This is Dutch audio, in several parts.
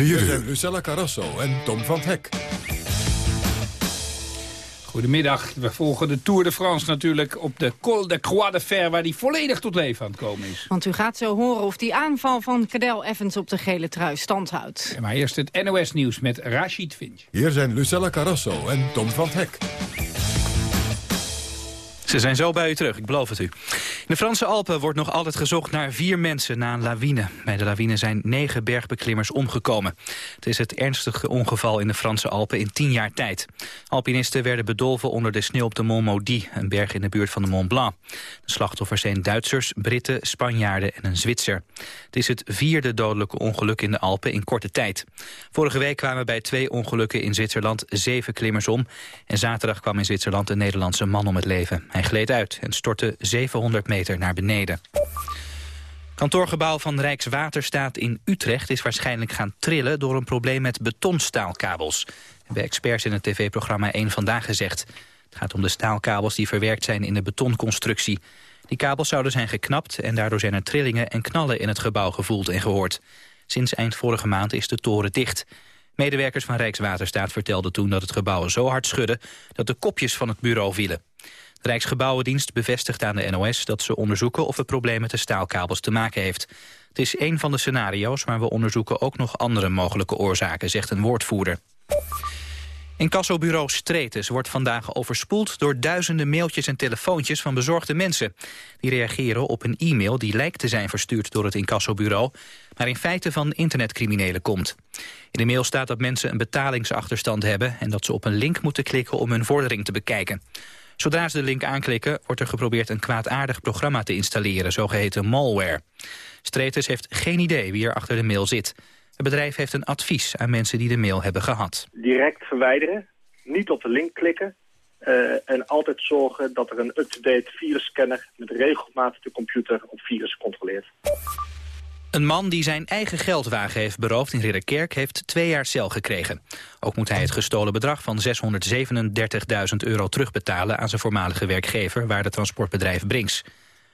4 uur. Lucella Carrasso en Tom van Hek. Goedemiddag. We volgen de Tour de France natuurlijk op de Col de Croix de Fer... waar die volledig tot leven aan het komen is. Want u gaat zo horen of die aanval van Cadel Evans op de gele trui stand houdt. maar eerst het NOS-nieuws met Rashid Finch. Hier zijn Lucella Carrasso en Tom van Hek. Ze zijn zo bij u terug, ik beloof het u. In de Franse Alpen wordt nog altijd gezocht naar vier mensen na een lawine. Bij de lawine zijn negen bergbeklimmers omgekomen. Het is het ernstigste ongeval in de Franse Alpen in tien jaar tijd. Alpinisten werden bedolven onder de sneeuw op de Mont Maudit... een berg in de buurt van de Mont Blanc. De slachtoffers zijn Duitsers, Britten, Spanjaarden en een Zwitser. Het is het vierde dodelijke ongeluk in de Alpen in korte tijd. Vorige week kwamen bij twee ongelukken in Zwitserland zeven klimmers om... en zaterdag kwam in Zwitserland een Nederlandse man om het leven. Hij gleed uit en stortte 700 meter naar beneden. Kantoorgebouw van Rijkswaterstaat in Utrecht is waarschijnlijk gaan trillen door een probleem met betonstaalkabels. Hebben experts in het tv-programma 1 Vandaag gezegd. Het gaat om de staalkabels die verwerkt zijn in de betonconstructie. Die kabels zouden zijn geknapt en daardoor zijn er trillingen en knallen in het gebouw gevoeld en gehoord. Sinds eind vorige maand is de toren dicht. Medewerkers van Rijkswaterstaat vertelden toen dat het gebouw zo hard schudde dat de kopjes van het bureau vielen. Rijksgebouwendienst bevestigt aan de NOS dat ze onderzoeken of het probleem met de staalkabels te maken heeft. Het is één van de scenario's, maar we onderzoeken ook nog andere mogelijke oorzaken, zegt een woordvoerder. Incassobureau Streetes wordt vandaag overspoeld door duizenden mailtjes en telefoontjes van bezorgde mensen. Die reageren op een e-mail die lijkt te zijn verstuurd door het incassobureau, maar in feite van internetcriminelen komt. In de mail staat dat mensen een betalingsachterstand hebben en dat ze op een link moeten klikken om hun vordering te bekijken. Zodra ze de link aanklikken, wordt er geprobeerd een kwaadaardig programma te installeren, zogeheten malware. Streetes heeft geen idee wie er achter de mail zit. Het bedrijf heeft een advies aan mensen die de mail hebben gehad. Direct verwijderen, niet op de link klikken... Uh, en altijd zorgen dat er een up-to-date virusscanner met regelmatig de computer op virus controleert. Een man die zijn eigen geldwagen heeft beroofd in Ridderkerk heeft twee jaar cel gekregen. Ook moet hij het gestolen bedrag van 637.000 euro terugbetalen aan zijn voormalige werkgever, waar de transportbedrijf Brinks.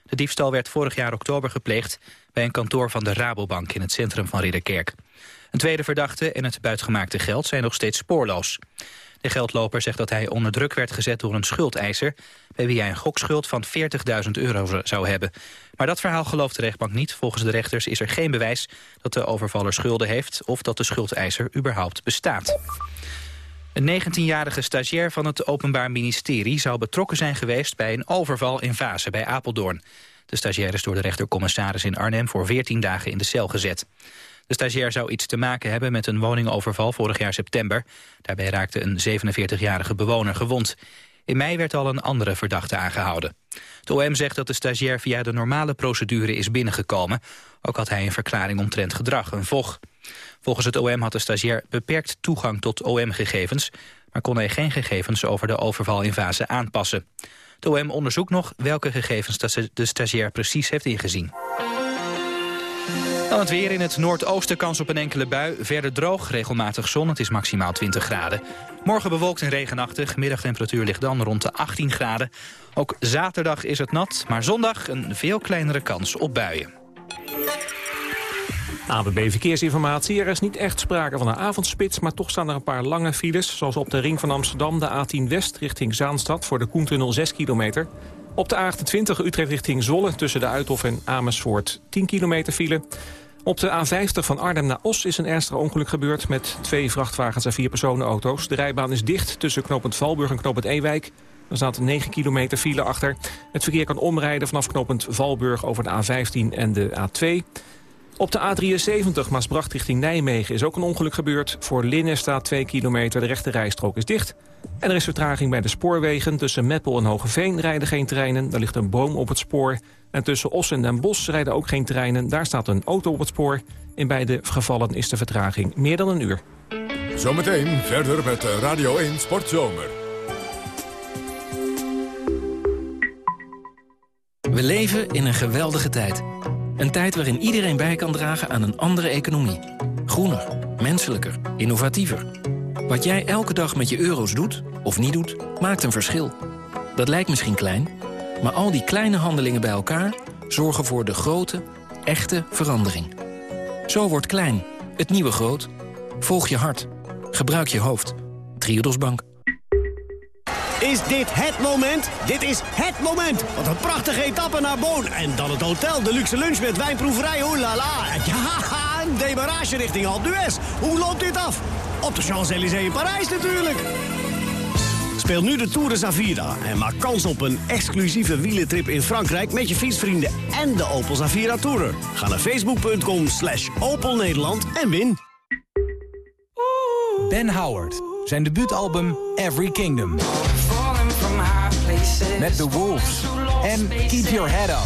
De diefstal werd vorig jaar oktober gepleegd bij een kantoor van de Rabobank in het centrum van Ridderkerk. Een tweede verdachte en het buitgemaakte geld zijn nog steeds spoorloos. De geldloper zegt dat hij onder druk werd gezet door een schuldeiser... bij wie hij een gokschuld van 40.000 euro zou hebben. Maar dat verhaal gelooft de rechtbank niet. Volgens de rechters is er geen bewijs dat de overvaller schulden heeft... of dat de schuldeiser überhaupt bestaat. Een 19-jarige stagiair van het Openbaar Ministerie... zou betrokken zijn geweest bij een overval in Vase bij Apeldoorn. De stagiair is door de rechtercommissaris in Arnhem... voor 14 dagen in de cel gezet. De stagiair zou iets te maken hebben met een woningoverval vorig jaar september. Daarbij raakte een 47-jarige bewoner gewond. In mei werd al een andere verdachte aangehouden. De OM zegt dat de stagiair via de normale procedure is binnengekomen. Ook had hij een verklaring omtrent gedrag, een VOG. Volgens het OM had de stagiair beperkt toegang tot OM-gegevens... maar kon hij geen gegevens over de overval in fase aanpassen. De OM onderzoekt nog welke gegevens de stagiair precies heeft ingezien. Dan het weer in het noordoosten kans op een enkele bui. Verder droog, regelmatig zon. Het is maximaal 20 graden. Morgen bewolkt en regenachtig. Middagtemperatuur ligt dan rond de 18 graden. Ook zaterdag is het nat, maar zondag een veel kleinere kans op buien. ABB Verkeersinformatie. Er is niet echt sprake van een avondspits, maar toch staan er een paar lange files. Zoals op de ring van Amsterdam, de A10 West richting Zaanstad... voor de Koentunnel 6 kilometer. Op de A28 Utrecht richting Zolle tussen de Uithof en Amersfoort 10 kilometer file. Op de A50 van Arnhem naar Os is een ernstig ongeluk gebeurd... met twee vrachtwagens en vier personenauto's. De rijbaan is dicht tussen knooppunt Valburg en knooppunt Ewijk. Er staat 9 kilometer file achter. Het verkeer kan omrijden vanaf knooppunt Valburg over de A15 en de A2. Op de A73 Maasbracht richting Nijmegen is ook een ongeluk gebeurd. Voor Linnen staat 2 kilometer, de rechte rijstrook is dicht. En er is vertraging bij de spoorwegen. Tussen Meppel en Hogeveen rijden geen treinen. Er ligt een boom op het spoor. En tussen Os en Den Bosch rijden ook geen treinen. Daar staat een auto op het spoor. In beide gevallen is de vertraging meer dan een uur. Zometeen verder met Radio 1 Sportzomer. We leven in een geweldige tijd. Een tijd waarin iedereen bij kan dragen aan een andere economie. Groener, menselijker, innovatiever. Wat jij elke dag met je euro's doet, of niet doet, maakt een verschil. Dat lijkt misschien klein, maar al die kleine handelingen bij elkaar... zorgen voor de grote, echte verandering. Zo wordt klein, het nieuwe groot. Volg je hart. Gebruik je hoofd. Triodos Bank. Is dit het moment? Dit is het moment! Wat een prachtige etappe naar Boon. En dan het hotel, de luxe lunch met wijnproeverij, la. Ja, een demarage richting Alpe. Hoe loopt dit af? Op de Champs-Élysées in Parijs natuurlijk. Speel nu de Tour de Zavira en maak kans op een exclusieve wielentrip in Frankrijk... met je fietsvrienden en de Opel Zavira Tourer. Ga naar facebook.com slash Opel Nederland en win. Ben Howard, zijn debuutalbum Every Kingdom. Met The Wolves en Keep Your Head Up.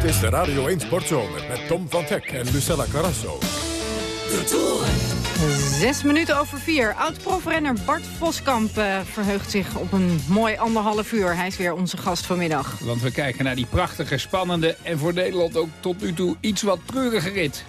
Dit is de Radio 1 Sportzomer met Tom van Hek en Lucella Carrasso. Zes minuten over vier. Oud-profrenner Bart Voskamp eh, verheugt zich op een mooi anderhalf uur. Hij is weer onze gast vanmiddag. Want we kijken naar die prachtige, spannende en voor Nederland ook tot nu toe iets wat treurige rit.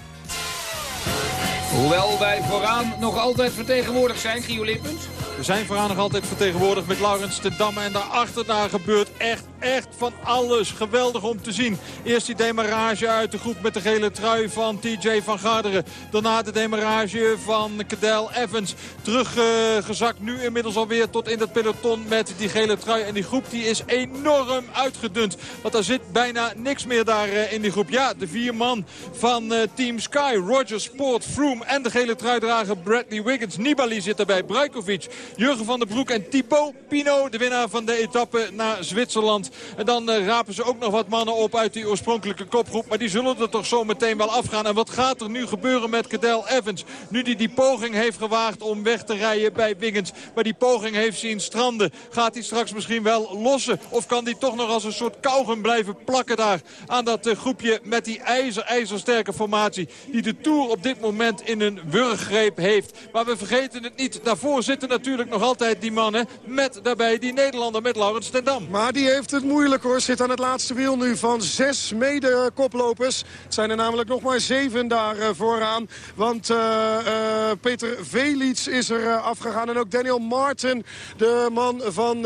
Hoewel wij vooraan nog altijd vertegenwoordigd zijn, Gio Lippens. We zijn vooraan nog altijd vertegenwoordigd met Laurens de Damme. En daarachter daar gebeurt echt, echt van alles. Geweldig om te zien. Eerst die demarrage uit de groep met de gele trui van TJ van Garderen. Daarna de demarrage van Cadel Evans. Teruggezakt uh, nu inmiddels alweer tot in het peloton met die gele trui. En die groep die is enorm uitgedund. Want er zit bijna niks meer daar uh, in die groep. Ja, de vier man van uh, Team Sky. Roger Sport, Froome en de gele truidrager Bradley Wiggins. Nibali zit erbij. Brajkovic. Jurgen van der Broek en Thibaut Pino, de winnaar van de etappe naar Zwitserland. En dan uh, rapen ze ook nog wat mannen op uit die oorspronkelijke kopgroep. Maar die zullen er toch zo meteen wel afgaan. En wat gaat er nu gebeuren met Cadel Evans? Nu die die poging heeft gewaagd om weg te rijden bij Wiggins. Maar die poging heeft zien stranden. Gaat hij straks misschien wel lossen? Of kan hij toch nog als een soort kauwgum blijven plakken daar aan dat uh, groepje met die ijzer, ijzersterke formatie. Die de Tour op dit moment in een wurggreep heeft. Maar we vergeten het niet. Daarvoor zitten natuurlijk nog altijd die mannen met daarbij die Nederlander met Laurens ten Dam. Maar die heeft het moeilijk hoor. Zit aan het laatste wiel nu van zes mede-koplopers. Het zijn er namelijk nog maar zeven daar uh, vooraan. Want uh, uh, Peter Velits is er afgegaan. En ook Daniel Martin, de man van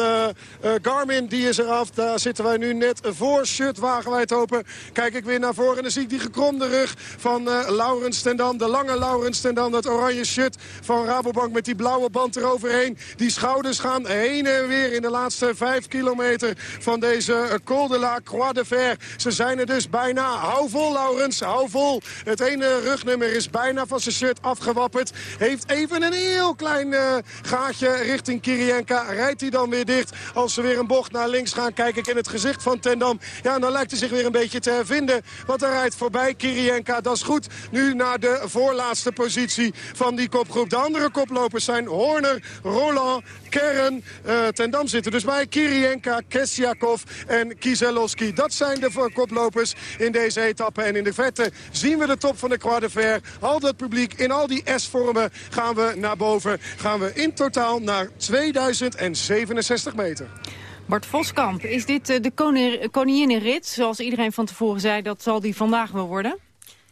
Garmin, die is er af. Daar zitten wij nu net voor. Shut wagenwijd open. Kijk ik weer naar voren en dan zie ik die gekromde rug van Laurens ten Dam. De lange Laurens ten Dam, dat oranje shirt van Rabobank met die blauwe band Die schouders gaan heen en weer in de laatste vijf kilometer van deze Col de la Croix de Fer. Ze zijn er dus bijna. Hou vol, Laurens, hou vol. Het ene rugnummer is bijna van zijn shirt afgewapperd. Heeft even een heel klein uh, gaatje richting Kirienka. Rijdt hij dan weer dicht. Als ze weer een bocht naar links gaan, kijk ik in het gezicht van Tendam. Ja, dan lijkt hij zich weer een beetje te hervinden. Want hij rijdt voorbij Kirienka. Dat is goed. Nu naar de voorlaatste positie van die kopgroep. De andere koplopers zijn Horner, Roland, Kern, uh, ten Dam zitten dus bij Kirienka, Kesjakov en Kieselowski. Dat zijn de koplopers in deze etappe. En in de vette zien we de top van de Croix de Fer. Al dat publiek in al die S-vormen gaan we naar boven. Gaan we in totaal naar 2067 meter. Bart Voskamp, is dit de koninginnenrit? Zoals iedereen van tevoren zei, dat zal die vandaag wel worden?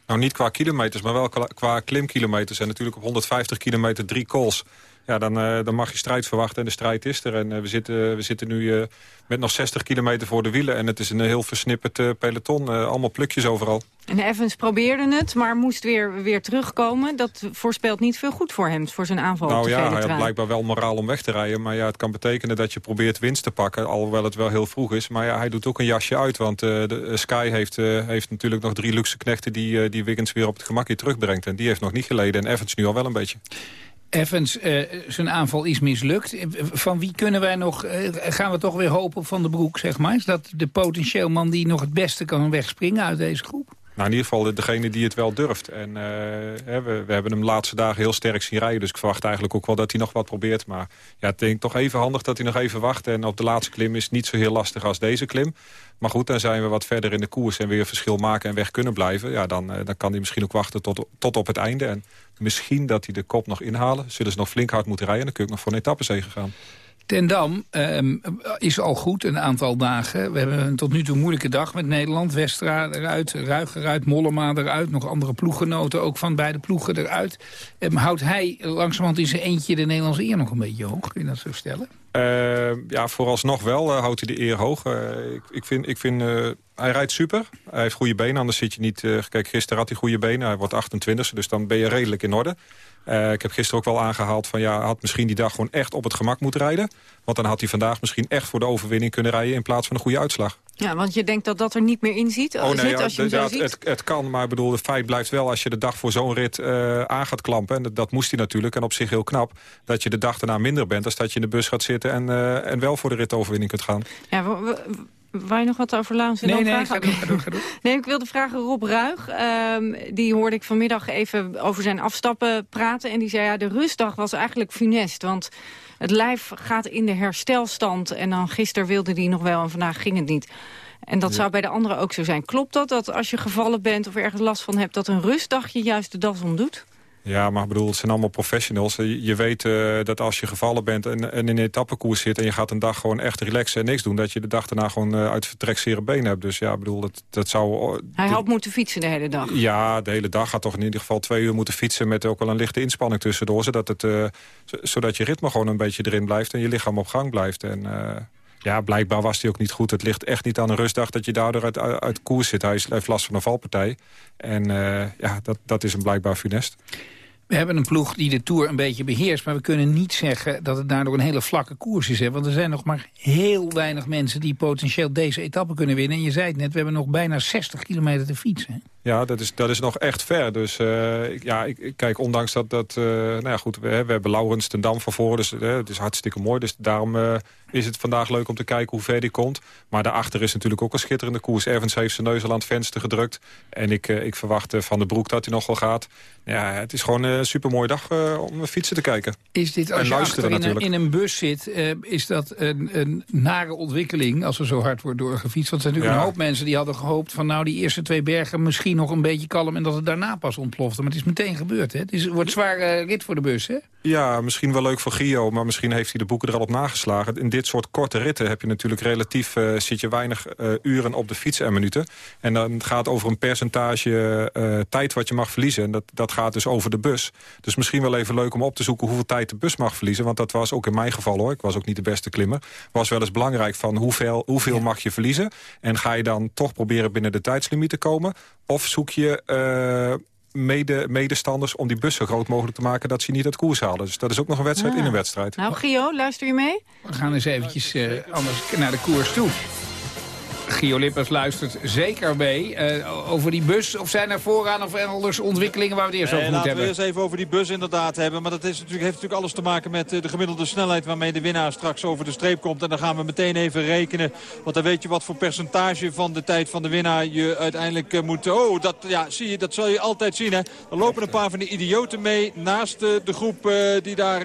Nou, niet qua kilometers, maar wel qua klimkilometers. En natuurlijk op 150 kilometer drie calls ja, dan, uh, dan mag je strijd verwachten en de strijd is er. En uh, we, zitten, we zitten nu met nog 60 kilometer voor de wielen. En het is een heel versnipperd peloton. allemaal plukjes overal. En Evans probeerde het, maar moest weer, weer terugkomen. Dat voorspelt niet veel goed voor hem, voor zijn aanval nou, op de ja, hij had blijkbaar wel moraal om weg te rijden. Maar ja, het kan betekenen dat je probeert winst te pakken. Alhoewel het wel heel vroeg is. Maar ja, hij doet ook een jasje uit. Want de, Sky heeft, heeft natuurlijk nog drie luxe knechten... die, die Wiggins weer op het gemakje terugbrengt. En die heeft nog niet geleden. En Evans nu al wel een beetje. Evans, uh, zijn aanval is mislukt. Van wie kunnen wij nog, uh, gaan we toch weer hopen op Van de Broek, zeg maar? Is dat de potentieel man die nog het beste kan wegspringen uit deze groep? Nou, in ieder geval degene die het wel durft. En we, we, hebben hem de laatste dagen heel sterk zien rijden. Dus ik verwacht eigenlijk ook wel dat hij nog wat probeert. Maar ja, ik denk toch even handig dat hij nog even wacht. En op de laatste klim is niet zo heel lastig als deze klim. Maar goed, dan zijn we wat verder in de koers en weer verschil maken en weg kunnen blijven. Ja, dan, dan kan hij misschien ook wachten tot, tot op het einde. En misschien dat hij de kop nog inhalen. Zullen ze nog flink hard moeten rijden. Dan kun je nog voor een etappezege gaan. Ten Dam ehm, is al goed een aantal dagen. We hebben een tot nu toe moeilijke dag met Nederland. Westra eruit, Ruiger eruit, Mollema eruit. Nog andere ploeggenoten ook van beide ploegen eruit. Um, houdt hij langzamerhand in zijn eentje de Nederlandse eer nog een beetje hoog? Kun je dat zo stellen? Uh, ja, vooralsnog wel uh, houdt hij de eer hoog. Uh, ik, ik, vind, ik vind hij rijdt super. Hij heeft goede benen, anders zit je niet... kijk, gisteren had hij goede benen. Hij wordt 28, dus dan ben je redelijk in orde. Uh, ik heb gisteren ook wel aangehaald van ja, had misschien die dag gewoon echt op het gemak moeten rijden. Want dan had hij vandaag misschien echt voor de overwinning kunnen rijden in plaats van een goede uitslag. Ja, want je denkt dat dat er niet meer in ziet, oh, nee, zit, als je ja, het, het, het, kan, maar bedoel, het feit blijft wel als je de dag voor zo'n rit uh, aan gaat klampen. En dat, dat, moest hij natuurlijk en op zich heel knap. Dat je de dag daarna minder bent als dat je in de bus gaat zitten en, uh, en wel voor de rit overwinning kunt gaan. Ja, Waar je nog wat over Laans en nee, nee, ga door, ga ga door. nee, ik wilde vragen Rob Ruig. Um, die hoorde ik vanmiddag even over zijn afstappen praten. En die zei, ja, de rustdag was eigenlijk funest. Want het lijf gaat in de herstelstand. En dan gisteren wilde die nog wel en vandaag ging het niet. En dat zou bij de anderen ook zo zijn. Klopt dat, dat als je gevallen bent of ergens last van hebt... dat een rustdagje juist de das omdoet? Ja, maar ik bedoel, het zijn allemaal professionals. Je weet uh, dat als je gevallen bent en, en, in een etappekoers zit... en je gaat een dag gewoon echt relaxen en niks doen... dat je de dag daarna gewoon uh, uit vertreksere benen hebt. Dus ja, ik bedoel, dat, dat zou... Hij had moeten fietsen de hele dag. Ja, de hele dag. Gaat toch in ieder geval twee uur moeten fietsen... met ook wel een lichte inspanning tussendoor. Zodat, het, uh, zodat je ritme gewoon een beetje erin blijft... en je lichaam op gang blijft. En ja, blijkbaar was hij ook niet goed. Het ligt echt niet aan een rustdag dat je daardoor uit, uit koers zit. Hij heeft last van een valpartij. En ja, dat, dat is hem blijkbaar funest. We hebben een ploeg die de Tour een beetje beheerst... maar we kunnen niet zeggen dat het daardoor een hele vlakke koers is. Hè? Want er zijn nog maar heel weinig mensen die potentieel deze etappe kunnen winnen. En je zei het net, we hebben nog bijna 60 kilometer te fietsen. Ja, dat is, dat is nog echt ver. Dus uh, ja, ik, kijk, ondanks dat... dat uh, nou ja, goed, we, we hebben Laurens ten Dam van voren, dus uh, het is hartstikke mooi. Dus daarom is het vandaag leuk om te kijken hoe ver die komt. Maar daarachter is natuurlijk ook een schitterende koers. Evans heeft zijn neus al aan het venster gedrukt. En ik, ik verwacht van de Broek dat hij nog wel gaat. Ja, het is gewoon een supermooie dag om fietsen te kijken. Is dit, als je achter in een, in een, bus zit, is dat een, een nare ontwikkeling... als er zo hard wordt doorgefietst? Want er zijn natuurlijk een hoop mensen die hadden gehoopt... van nou, die eerste twee bergen misschien nog een beetje kalm... en dat het daarna pas ontplofte. Maar het is meteen gebeurd, hè? Het is, wordt zware rit voor de bus, hè? Ja, misschien wel leuk voor Gio, maar misschien heeft hij de boeken er al op nageslagen. In dit soort korte ritten heb je natuurlijk relatief... Uh, zit je weinig uh, uren op de fiets en minuten. En dan gaat het over een percentage tijd wat je mag verliezen. En dat, dat gaat dus over de bus. Dus misschien wel even leuk om op te zoeken hoeveel tijd de bus mag verliezen. Want dat was ook in mijn geval, hoor. Ik was ook niet de beste klimmer. Was wel eens belangrijk van hoeveel, hoeveel mag je verliezen. En ga je dan toch proberen binnen de tijdslimiet te komen? Of zoek je uh, mede, medestanders om die bus zo groot mogelijk te maken... dat ze niet uit koers halen. Dus dat is ook nog een wedstrijd in een wedstrijd. Nou, Gio, luister je mee? We gaan eens eventjes uh, anders naar de koers toe. Gio Lippers luistert zeker mee. Uh, over die bus, of zijn er vooraan of elders ontwikkelingen waar we het eerst over moeten hebben? Laten we eerst even over die bus inderdaad hebben. Maar dat is natuurlijk, heeft natuurlijk alles te maken met eh, de gemiddelde snelheid... waarmee de winnaar straks over de streep komt. En dan gaan we meteen even rekenen. Want dan weet je wat voor percentage van de tijd van de winnaar je uiteindelijk uh, moet... Oh, dat, ja, zie je, dat zal je altijd zien. Hè. Er lopen een paar van die idioten mee naast de groep, die daar,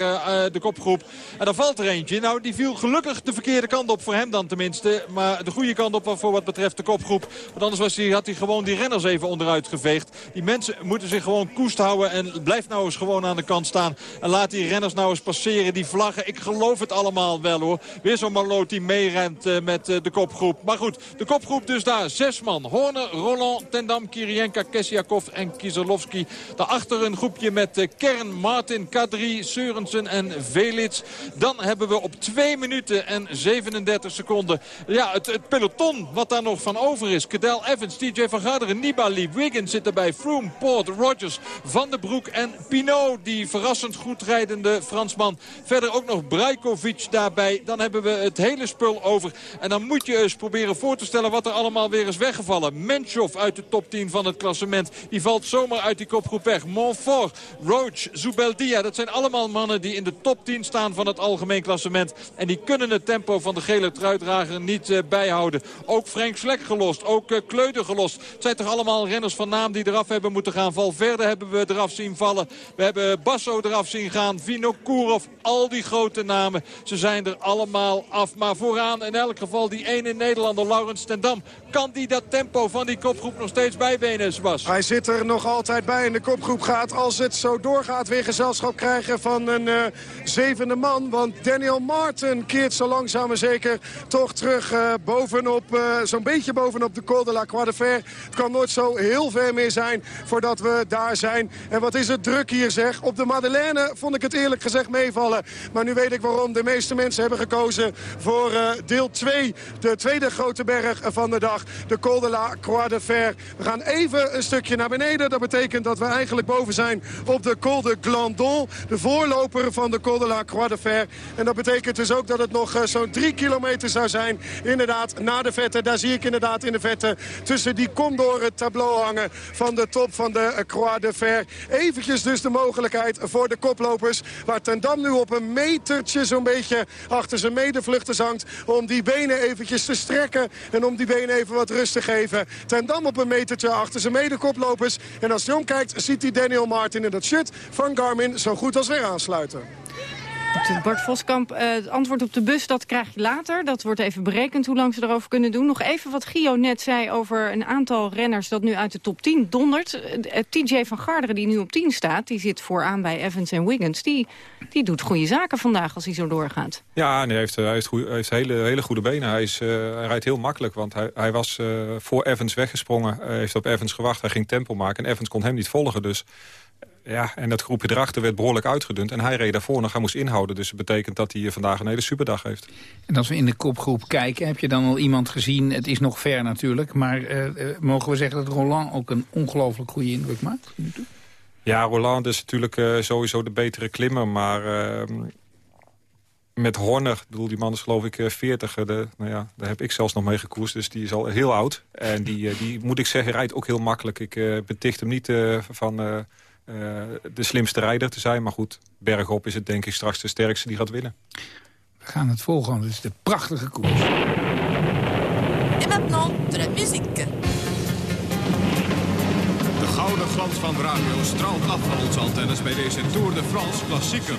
de kopgroep. En dan valt er eentje. Nou, die viel gelukkig de verkeerde kant op, voor hem dan tenminste. Maar de goede kant op wat betreft de kopgroep. Want anders was hij, had hij gewoon die renners even onderuit geveegd. Die mensen moeten zich gewoon koest houden. En blijf nou eens gewoon aan de kant staan. En laat die renners nou eens passeren. Die vlaggen, ik geloof het allemaal wel hoor. Weer zo'n Maloot die meerent uh, met uh, de kopgroep. Maar goed, de kopgroep dus daar. Zes man. Horner, Roland, Tendam, Kirienka, Kessiakov en Kieserlovski. Daarachter een groepje met uh, Kern, Martin, Kadri, Seurensen en Velits. Dan hebben we op 2 minuten en 37 seconden ja, het peloton wat daar nog van over is. Cadel Evans, TJ van Garderen, Nibali, Wiggins zit erbij. Froome, Poort, Rogers, Van der Broek en Pinot. Die verrassend goed rijdende Fransman. Verder ook nog Brajkovic daarbij. Dan hebben we het hele spul over. En dan moet je eens proberen voor te stellen wat er allemaal weer is weggevallen. Menchov uit de top 10 van het klassement. Die valt zomaar uit die kopgroep weg. Montfort, Roach, Zubeldia. Dat zijn allemaal mannen die in de top 10 staan van het algemeen klassement. En die kunnen het tempo van de gele truitdrager niet uh, bijhouden. Ook Frank Slek gelost. Ook uh, Kleuter gelost. Het zijn toch allemaal renners van naam die eraf hebben moeten gaan. Valverde hebben we eraf zien vallen. We hebben Basso eraf zien gaan. Vinokourov. Al die grote namen. Ze zijn er allemaal af. Maar vooraan in elk geval die ene Nederlander, Laurens ten Dam. Kan die dat tempo van die kopgroep nog steeds bijbenen, Sebas? Hij zit er nog altijd bij in de kopgroep. Gaat als het zo doorgaat weer gezelschap krijgen van een uh, zevende man. Want Daniel Martin keert zo langzaam en zeker toch terug uh, bovenop, uh, zo'n beetje bovenop de Col de la Croix de Fer. Het kan nooit zo heel ver meer zijn voordat we daar zijn. En wat is het druk hier zeg. Op de Madeleine vond ik het eerlijk gezegd meevallen. Maar nu weet ik waarom de meeste mensen hebben gekozen voor deel 2. De tweede grote berg van de dag. De Col de la Croix de Fer. We gaan even een stukje naar beneden. Dat betekent dat we eigenlijk boven zijn op de Col de Glandon. De voorloper van de Col de la Croix de Fer. En dat betekent dus ook dat het nog uh, zo'n drie kilometer zou zijn. Inderdaad, na de vette. Daar zie ik inderdaad in de vette tussen die Condor het tableau hangen van de top van de uh, Croix de Fer. Eventjes dus de mogelijkheid voor de koplopers. Waar Ten Dam nu op een metertje zo'n beetje achter zijn medevluchters hangt. Om die benen eventjes te strekken. En om die benen even wat rust te geven. Ten Dam op een metertje achter zijn medekoplopers. En als hij omkijkt ziet hij Daniel Martin in dat shirt van Garmin zo goed als weer aansluiten. Bart Voskamp, uh, het antwoord op de bus, dat krijg je later. Dat wordt even berekend hoe lang ze erover kunnen doen. Nog even wat Gio net zei over een aantal renners dat nu uit de top 10 dondert. Uh, eh, TJ van Garderen, die nu op 10 staat, die zit vooraan bij Evans en Wiggins. Die, die doet goede zaken vandaag als hij zo doorgaat. Ja, hij heeft, hij heeft, hele, hele goede benen. Hij, is, hij rijdt heel makkelijk, want hij, hij was voor Evans weggesprongen. Hij heeft op Evans gewacht, hij ging tempo maken. En Evans kon hem niet volgen, dus ja, en dat groepje erachter werd behoorlijk uitgedund. En hij reed daarvoor nog, hij moest inhouden. Dus dat betekent dat hij vandaag een hele superdag heeft. En als we in de kopgroep kijken, heb je dan al iemand gezien... het is nog ver natuurlijk, maar uh, mogen we zeggen dat Roland ook een ongelooflijk goede indruk maakt? Ja, Roland is natuurlijk uh, sowieso de betere klimmer, maar... Uh, met Horner, bedoel, die man is geloof ik 40. De, nou ja, daar heb ik zelfs nog mee gekoerst, dus die is al heel oud. En die, die moet ik zeggen, rijdt ook heel makkelijk. Ik beticht hem niet van de slimste rijder te zijn. Maar goed, bergop is het denk ik straks de sterkste die gaat winnen. We gaan het volgen, want het is de prachtige koers. En maintenant de la musique. De gouden glans van radio straalt af van onze antennes bij deze Tour de France klassieker.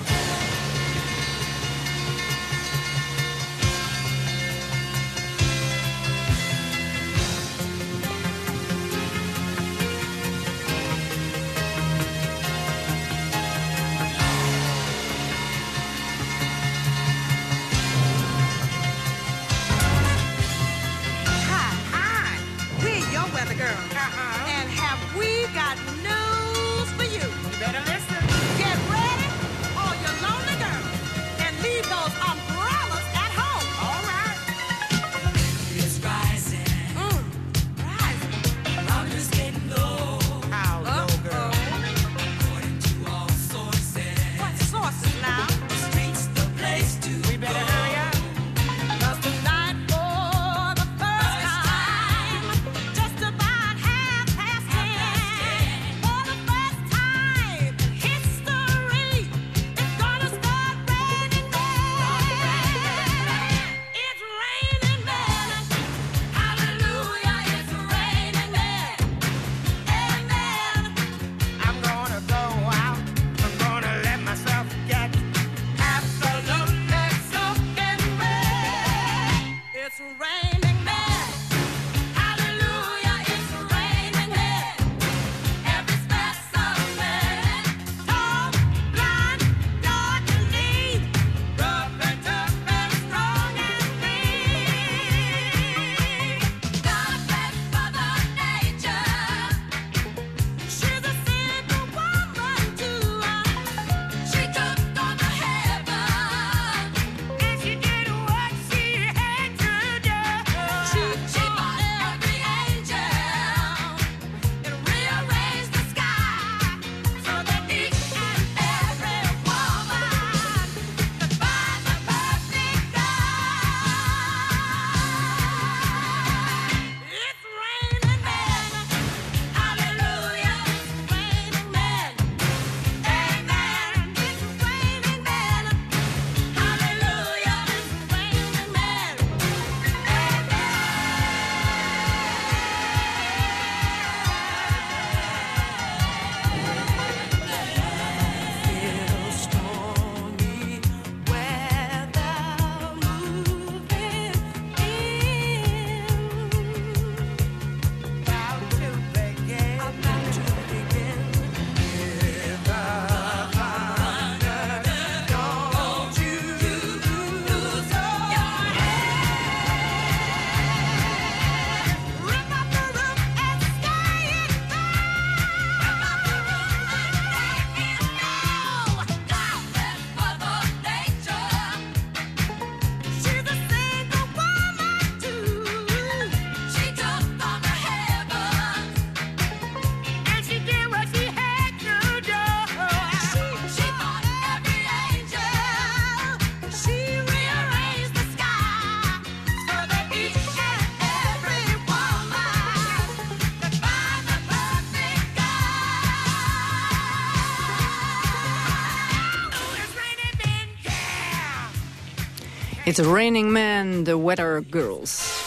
It's Raining Man, The Weather Girls.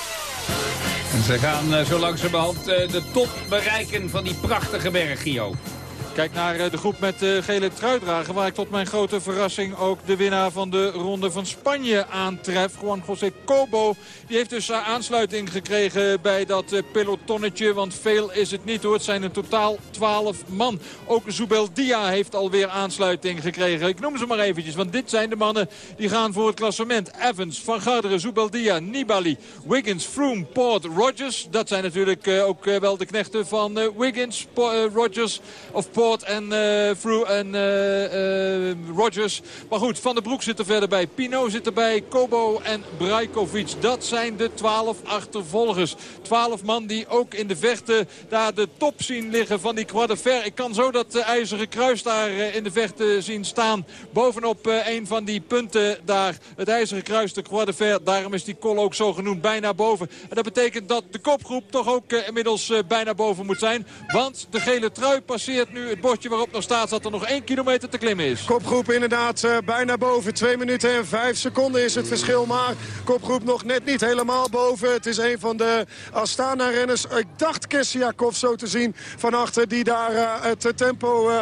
En ze gaan uh, zo langzamerhand uh, de top bereiken van die prachtige berg, Gio. Kijk naar eh, de groep met gele truidrager. Waar ik tot mijn grote verrassing ook de winnaar van de ronde van Spanje aantref. Juan José Cobo. Die heeft dus eh, aansluiting gekregen bij dat eh, pelotonnetje. Want veel is het niet hoor. Het zijn in totaal 12 man. Ook Zubeldia heeft alweer aansluiting gekregen. Ik noem ze maar eventjes. Want dit zijn de mannen die gaan voor het klassement. Evans, Van Garderen, Zubeldia, Nibali, Wiggins, Froome, Port, Rogers. Dat zijn natuurlijk ook wel de knechten van Wiggins, Rogers of Port en uh, Froome en uh, uh, Rogers. Maar goed, Van der Broek zit er verder bij. Pino zit erbij. Kobo en Brajkovic. Dat zijn de twaalf achtervolgers. Twaalf man die ook in de vechten daar de top zien liggen van die Croix de Fer. Ik kan zo dat ijzeren kruis daar in de vechten zien staan. Bovenop een van die punten daar. Het ijzeren kruis, de Croix de Fer. Daarom is die kol ook zo genoemd. Bijna boven. En dat betekent dat de kopgroep toch ook inmiddels bijna boven moet zijn. Want de gele trui passeert nu het bordje waarop nog staat dat er nog 1 kilometer te klimmen is. Kopgroep inderdaad uh, bijna boven. 2 minuten en 5 seconden is het verschil. Maar kopgroep nog net niet helemaal boven. Het is een van de Astana-renners. Ik dacht Kessiakov zo te zien van achter. Die daar uh, het tempo uh,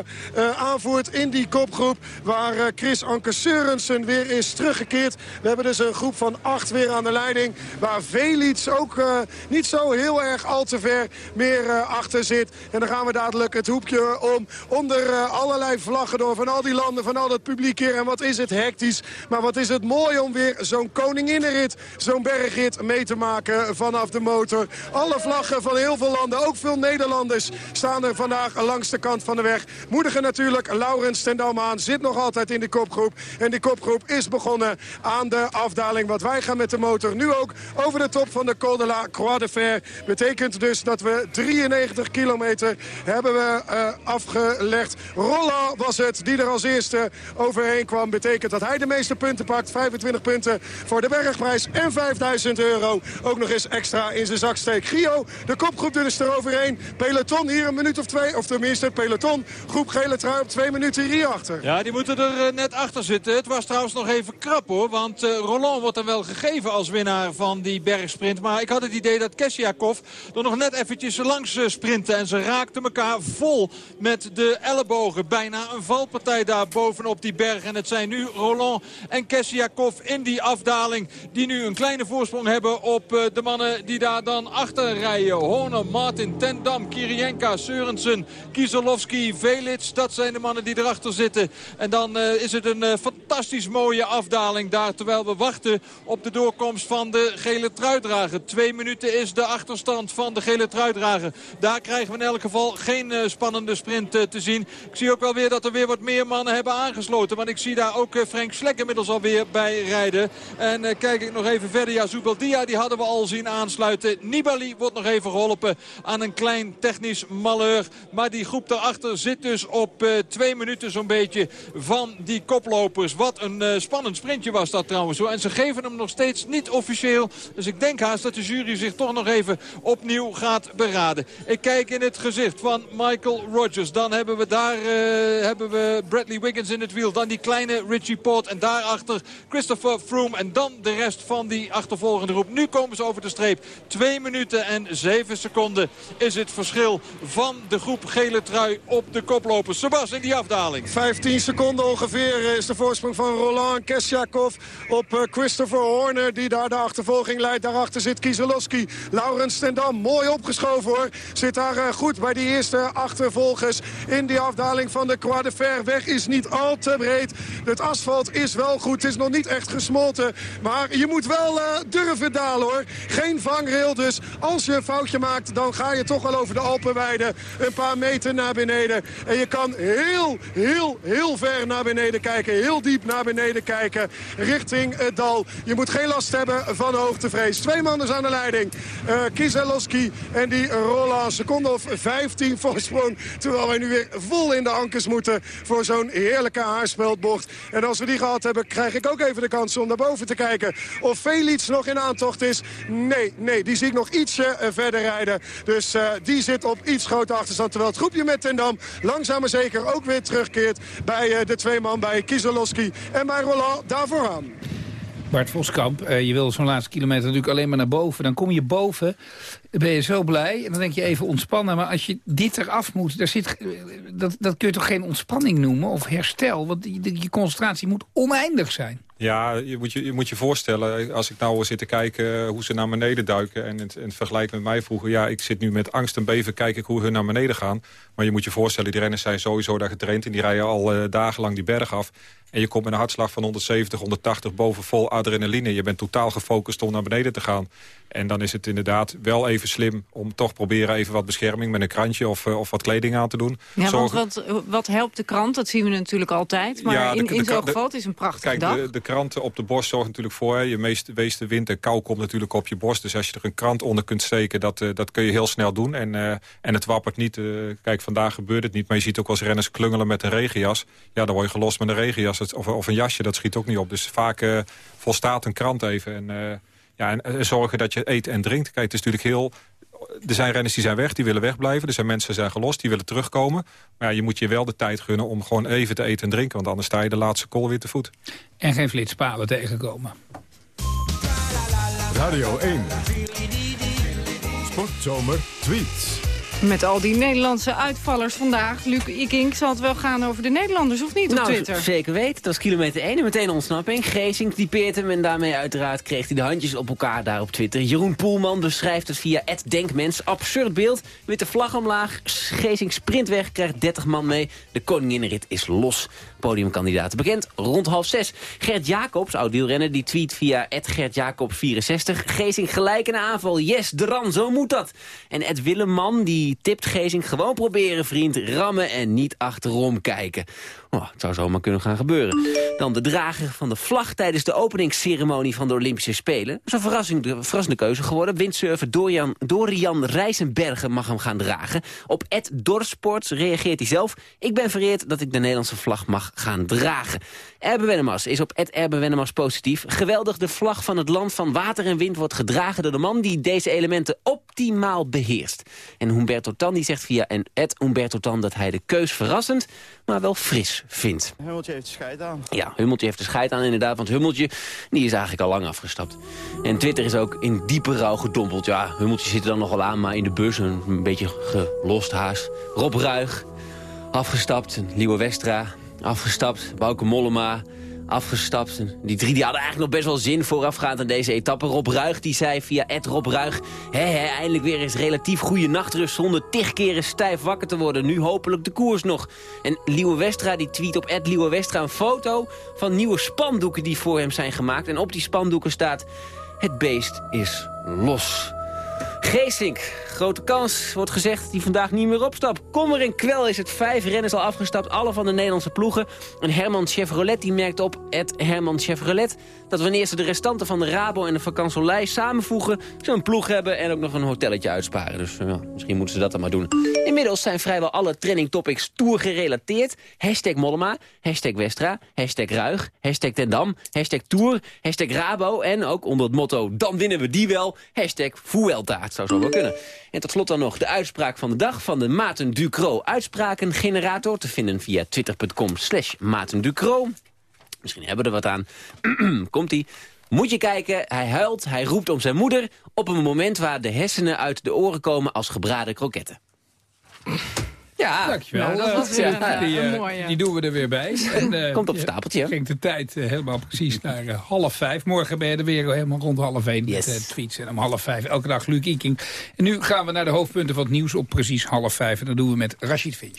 aanvoert in die kopgroep. Waar Chris Anke Seurensen weer is teruggekeerd. We hebben dus een groep van 8 weer aan de leiding. Waar Velits ook niet zo heel erg al te ver meer achter zit. En dan gaan we dadelijk het hoepje om onder uh, allerlei vlaggen door van al die landen, van al dat publiek hier. En wat is het hectisch. Maar wat is het mooi om weer zo'n koninginnenrit, zo'n bergrit mee te maken vanaf de motor. Alle vlaggen van heel veel landen, ook veel Nederlanders, staan er vandaag langs de kant van de weg. Moedigen natuurlijk, Laurens ten aan zit nog altijd in de kopgroep. En die kopgroep is begonnen aan de afdaling. Wat wij gaan met de motor nu ook over de top van de Col de la Croix de Fer. Betekent dus dat we 93 kilometer hebben we uh, gelegd. Rolla was het die er als eerste overheen kwam. Betekent dat hij de meeste punten pakt. 25 punten voor de bergprijs en 5000 euro. Ook nog eens extra in zijn zak steekt. Gio, de kopgroep dus eroverheen. Peloton hier een minuut of twee. Of tenminste, peloton. Groep gele trui op twee minuten hier achter. Ja, die moeten er eh, net achter zitten. Het was trouwens nog even krap hoor. Want uh, Roland wordt er wel gegeven als winnaar van die bergsprint. Maar ik had het idee dat Kessiakov er nog net eventjes langs uh, sprinten. En ze raakten elkaar vol met de ellebogen. Bijna een valpartij daar bovenop die berg. En het zijn nu Roland en Kessiakov in die afdaling. Die nu een kleine voorsprong hebben op eh, de mannen die daar dan achter rijden. Horner, Martin, Tendam, Kirienka, Seurensen, Kieselowski, Velits. Dat zijn de mannen die erachter zitten. En dan uh, is het een uh, fantastisch mooie afdaling daar. Terwijl we wachten op de doorkomst van de gele truidrager. Twee minuten is de achterstand van de gele truidrager. Daar krijgen we in elk geval geen spannende sprint te zien. Ik zie ook wel weer dat er weer wat meer mannen hebben aangesloten. Want ik zie daar ook eh, Frank Slek inmiddels alweer bij rijden. En uh, kijk ik nog even verder. Ja, Zubeldia die hadden we al zien aansluiten. Nibali wordt nog even geholpen aan een klein technisch malheur. Maar die groep daarachter zit dus op uh, twee minuten zo'n beetje van die koplopers. Wat een spannend sprintje was dat trouwens. En ze geven hem nog steeds niet officieel. Dus ik denk haast dat de jury zich toch nog even opnieuw gaat beraden. Ik kijk in het gezicht van Michael Rogers. Dan hebben we daar uh, hebben we Bradley Wiggins in het wiel. Dan die kleine Richie Port. En daarachter Christopher Froome. En dan de rest van die achtervolgende groep. Nu komen ze over de streep. 2 minuten en 7 seconden is het verschil van de groep gele trui op de koplopers. Sebas in die afdaling. 15 seconden ongeveer eh, is de voorsprong van Roland Kesjakov op eh, Christopher Horner. Die daar de achtervolging leidt. Daarachter zit Kieselowski. Laurens Stendam. Mooi opgeschoven hoor. Zit daar goed bij die eerste achtervolgers in die afdaling van de Croix de Fer. Weg is niet al te breed. Het asfalt is wel goed. Het is nog niet echt gesmolten. Maar je moet wel uh, durven dalen hoor. Geen vangrail dus. Als je een foutje maakt, dan ga je toch wel over de Alpenweide. Een paar meter naar beneden. En je kan heel, heel, heel ver naar beneden kijken. Heel diep naar beneden kijken. Richting het dal. Je moet geen last hebben van hoogtevrees. Twee mannen aan de leiding. Uh, en die Rolla. Seconde of 15 voorsprong. Terwijl wij nu weer vol in de ankers moeten voor zo'n heerlijke haarspeldbocht. En als we die gehad hebben, krijg ik ook even de kans om naar boven te kijken. Of Felix nog in aantocht is. Nee, nee, die zie ik nog ietsje eh, verder rijden. Dus uh, die zit op iets grote achterstand. Terwijl het groepje met Tendam langzaam maar zeker ook weer terugkeert bij uh, de twee man bij Kieselowski en bij Roland daarvoor aan. Bart Voskamp, uh, je wil zo'n laatste kilometer natuurlijk alleen maar naar boven. Dan kom je boven, ben je zo blij. En dan denk je even ontspannen. Maar als je dit eraf moet, daar zit, dat, dat kun je toch geen ontspanning noemen? Of herstel? Want je, je concentratie moet oneindig zijn. Ja, je moet je, je moet je voorstellen, als ik nou zit te kijken hoe ze naar beneden duiken... en in, in vergelijking met mij vroeger, ja, ik zit nu met angst en beven... kijk ik hoe hun naar beneden gaan. Maar je moet je voorstellen, die renners zijn sowieso daar getraind... en die rijden al dagenlang die berg af. En je komt met een hartslag van 170, 180 boven vol adrenaline. Je bent totaal gefocust om naar beneden te gaan. En dan is het inderdaad wel even slim om toch proberen even wat bescherming... met een krantje of, uh, of wat kleding aan te doen. Ja, want wat, wat helpt de krant? Dat zien we natuurlijk altijd. Maar ja, de, in, in zo'n geval, het is een prachtige kijk, dag. De, de kranten op de borst zorgen natuurlijk voor. Je meeste, meeste wind en kou komt natuurlijk op je borst. Dus als je er een krant onder kunt steken, dat, uh, dat kun je heel snel doen. En, uh, en het wappert niet. kijk, vandaag gebeurt het niet. Maar je ziet ook als renners klungelen met een regenjas. Ja, dan word je gelost met een regenjas of, of een jasje. Dat schiet ook niet op. Dus vaak volstaat een krant even. En ja, en zorgen dat je eet en drinkt. Kijk, het is natuurlijk heel... Er zijn renners die zijn weg, die willen wegblijven. Er zijn mensen die zijn gelost, die willen terugkomen. Maar ja, je moet je wel de tijd gunnen om gewoon even te eten en drinken. Want anders sta je de laatste kool weer te voet. En geen flitspalen tegenkomen. Radio 1. Sportzomer tweets. Met al die Nederlandse uitvallers vandaag. Luc Ikink, zal het wel gaan over de Nederlanders, of niet, op nou, Twitter? zeker weten. Dat was kilometer 1 en meteen ontsnapping. Geesink typeert hem en daarmee uiteraard kreeg hij de handjes op elkaar daar op Twitter. Jeroen Poelman beschrijft het via Denkmens. Absurd beeld. Witte vlag omlaag. Geesink sprint weg, krijgt 30 man mee. De koninginrit is los. Podiumkandidaten bekend rond half zes. Gert Jacobs, oud-wielrenner, die tweet via @gertjacobs64. Geesink gelijk een aanval. Yes, dran, zo moet dat. En Ed Willeman, die tipt Geesink gewoon proberen, vriend. Rammen en niet achterom kijken. Oh, het zou zomaar kunnen gaan gebeuren. Dan de drager van de vlag tijdens de openingsceremonie van de Olympische Spelen. Dat is een verrassing, verrassende keuze geworden. Windsurfer Dorian, Dorian Rijsenbergen mag hem gaan dragen. Op Ed Dorsports reageert hij zelf. Ik ben vereerd dat ik de Nederlandse vlag mag gaan dragen. Erbe Wennemars is op Ed Erbe Wennemars positief. Geweldig, de vlag van het land van water en wind wordt gedragen door de man die deze elementen optimaal beheerst. En Humberto Tan die zegt via Ed Humberto Tan dat hij de keus verrassend, maar wel fris vindt. Hummeltje heeft de scheid aan. Ja, Hummeltje heeft de scheid aan inderdaad, want Hummeltje die is eigenlijk al lang afgestapt. En Twitter is ook in diepe rouw gedompeld. Ja, Hummeltje zit er dan nogal aan, maar in de bus een, beetje gelost haas. Rob Ruig, afgestapt. Liewe Westra, afgestapt. Bouke Mollema, afgestapt. Die drie die hadden eigenlijk nog best wel zin voorafgaand aan deze etappe. Rob Ruig die zei via Ed Rob Ruig... He, he, eindelijk weer eens relatief goede nachtrust... zonder tig keren stijf wakker te worden. Nu hopelijk de koers nog. En Liewe Westra die tweet op Ed Liewe Westra een foto... van nieuwe spandoeken die voor hem zijn gemaakt. En op die spandoeken staat... Het beest is los. Geesink, grote kans, wordt gezegd, die vandaag niet meer opstapt. Kommer en kwel is het vijf renners al afgestapt, alle van de Nederlandse ploegen. En Herman Chevrolet die merkt op, het Herman Chevrolet... dat wanneer ze de restanten van de Rabo en de Vakansolei samenvoegen... ze een ploeg hebben en ook nog een hotelletje uitsparen. Dus ja, misschien moeten ze dat dan maar doen. Inmiddels zijn vrijwel alle trending topics tour gerelateerd. Hashtag Mollema, hashtag Westra, hashtag Ruig, hashtag Tendam, hashtag Tour, hashtag Rabo... en ook onder het motto, dan winnen we die wel, hashtag Vuelta. Het zou zo wel kunnen. En tot slot dan nog de uitspraak van de dag van de Maarten Ducro uitsprakengenerator. Te vinden via twitter.com slash Maarten. Misschien hebben we er wat aan. Komt-ie. Moet je kijken, hij huilt, hij roept om zijn moeder... op een moment waar de hersenen uit de oren komen als gebraden kroketten. Ja, dankjewel. Nou, dat was weer ja, die, een uh, mooie. die doen we er weer bij. En, uh, Komt op het stapeltje. Ging de tijd uh, helemaal precies naar half vijf. Morgen ben je er weer helemaal rond half één yes. met tweets. En om half vijf elke dag Luc Iking. En nu gaan we naar de hoofdpunten van het nieuws op precies half vijf. En dat doen we met Rashid Finch.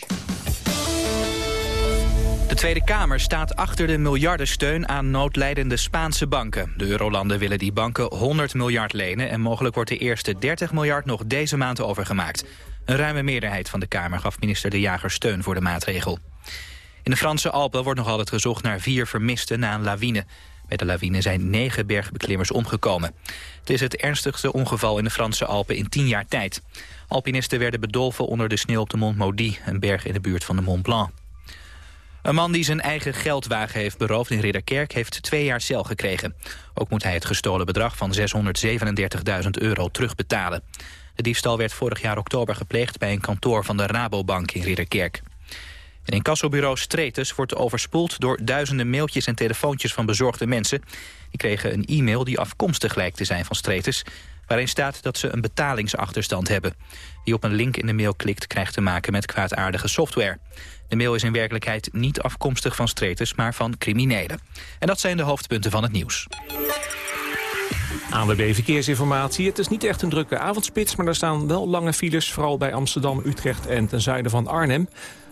De Tweede Kamer staat achter de miljardensteun aan noodlijdende Spaanse banken. De eurolanden willen die banken 100 miljard lenen... en mogelijk wordt de eerste 30 miljard nog deze maand overgemaakt. Een ruime meerderheid van de Kamer gaf minister De Jager steun voor de maatregel. In de Franse Alpen wordt nog altijd gezocht naar vier vermisten na een lawine. Bij de lawine zijn negen bergbeklimmers omgekomen. Het is het ernstigste ongeval in de Franse Alpen in tien jaar tijd. Alpinisten werden bedolven onder de sneeuw op de Mont Maudit... een berg in de buurt van de Mont Blanc. Een man die zijn eigen geldwagen heeft beroofd in Ridderkerk... heeft twee jaar cel gekregen. Ook moet hij het gestolen bedrag van 637.000 euro terugbetalen. De diefstal werd vorig jaar oktober gepleegd... bij een kantoor van de Rabobank in Ridderkerk. En incassobureau Stretus wordt overspoeld door duizenden mailtjes en telefoontjes van bezorgde mensen. Die kregen een e-mail die afkomstig lijkt te zijn van Stretus waarin staat dat ze een betalingsachterstand hebben. Wie op een link in de mail klikt krijgt te maken met kwaadaardige software. De mail is in werkelijkheid niet afkomstig van streters, maar van criminelen. En dat zijn de hoofdpunten van het nieuws. ANWB Verkeersinformatie. Het is niet echt een drukke avondspits, maar er staan wel lange files... vooral bij Amsterdam, Utrecht en ten zuiden van Arnhem.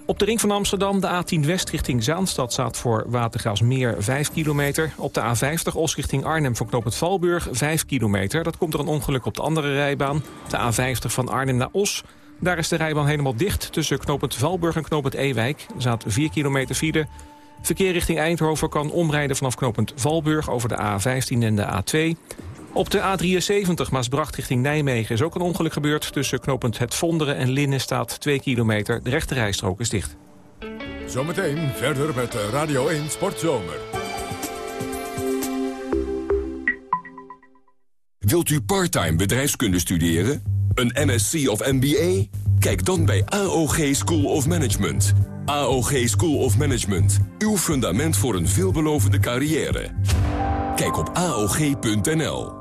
Op de ring van Amsterdam, de A10 West richting Zaanstad... staat voor Watergraafsmeer 5 kilometer. Op de A50 Os richting Arnhem voor knooppunt Valburg 5 kilometer. Dat komt er een ongeluk op de andere rijbaan. De A50 van Arnhem naar Os. Daar is de rijbaan helemaal dicht tussen knooppunt Valburg en knooppunt Ewijk. Staat 4 kilometer file. Verkeer richting Eindhoven kan omrijden vanaf knooppunt Valburg... over de A15 en de A2. Op de A73 Maasbracht richting Nijmegen is ook een ongeluk gebeurd. Tussen knooppunt Het Vonderen en Linnen staat 2 kilometer. De rechte rijstrook is dicht. Zometeen verder met Radio 1 Sportzomer. Wilt u parttime bedrijfskunde studeren? Een MSc of MBA? Kijk dan bij AOG School of Management. AOG School of Management. Uw fundament voor een veelbelovende carrière. Kijk op AOG.nl.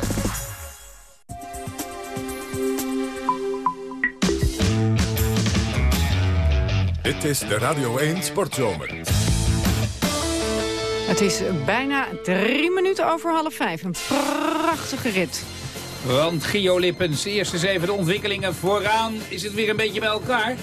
Dit is de Radio 1 Sportzomer. Het is bijna drie minuten over half vijf. Een prachtige rit. Want Gio Lippens, eerst eens even de ontwikkelingen vooraan. Is het weer een beetje bij elkaar?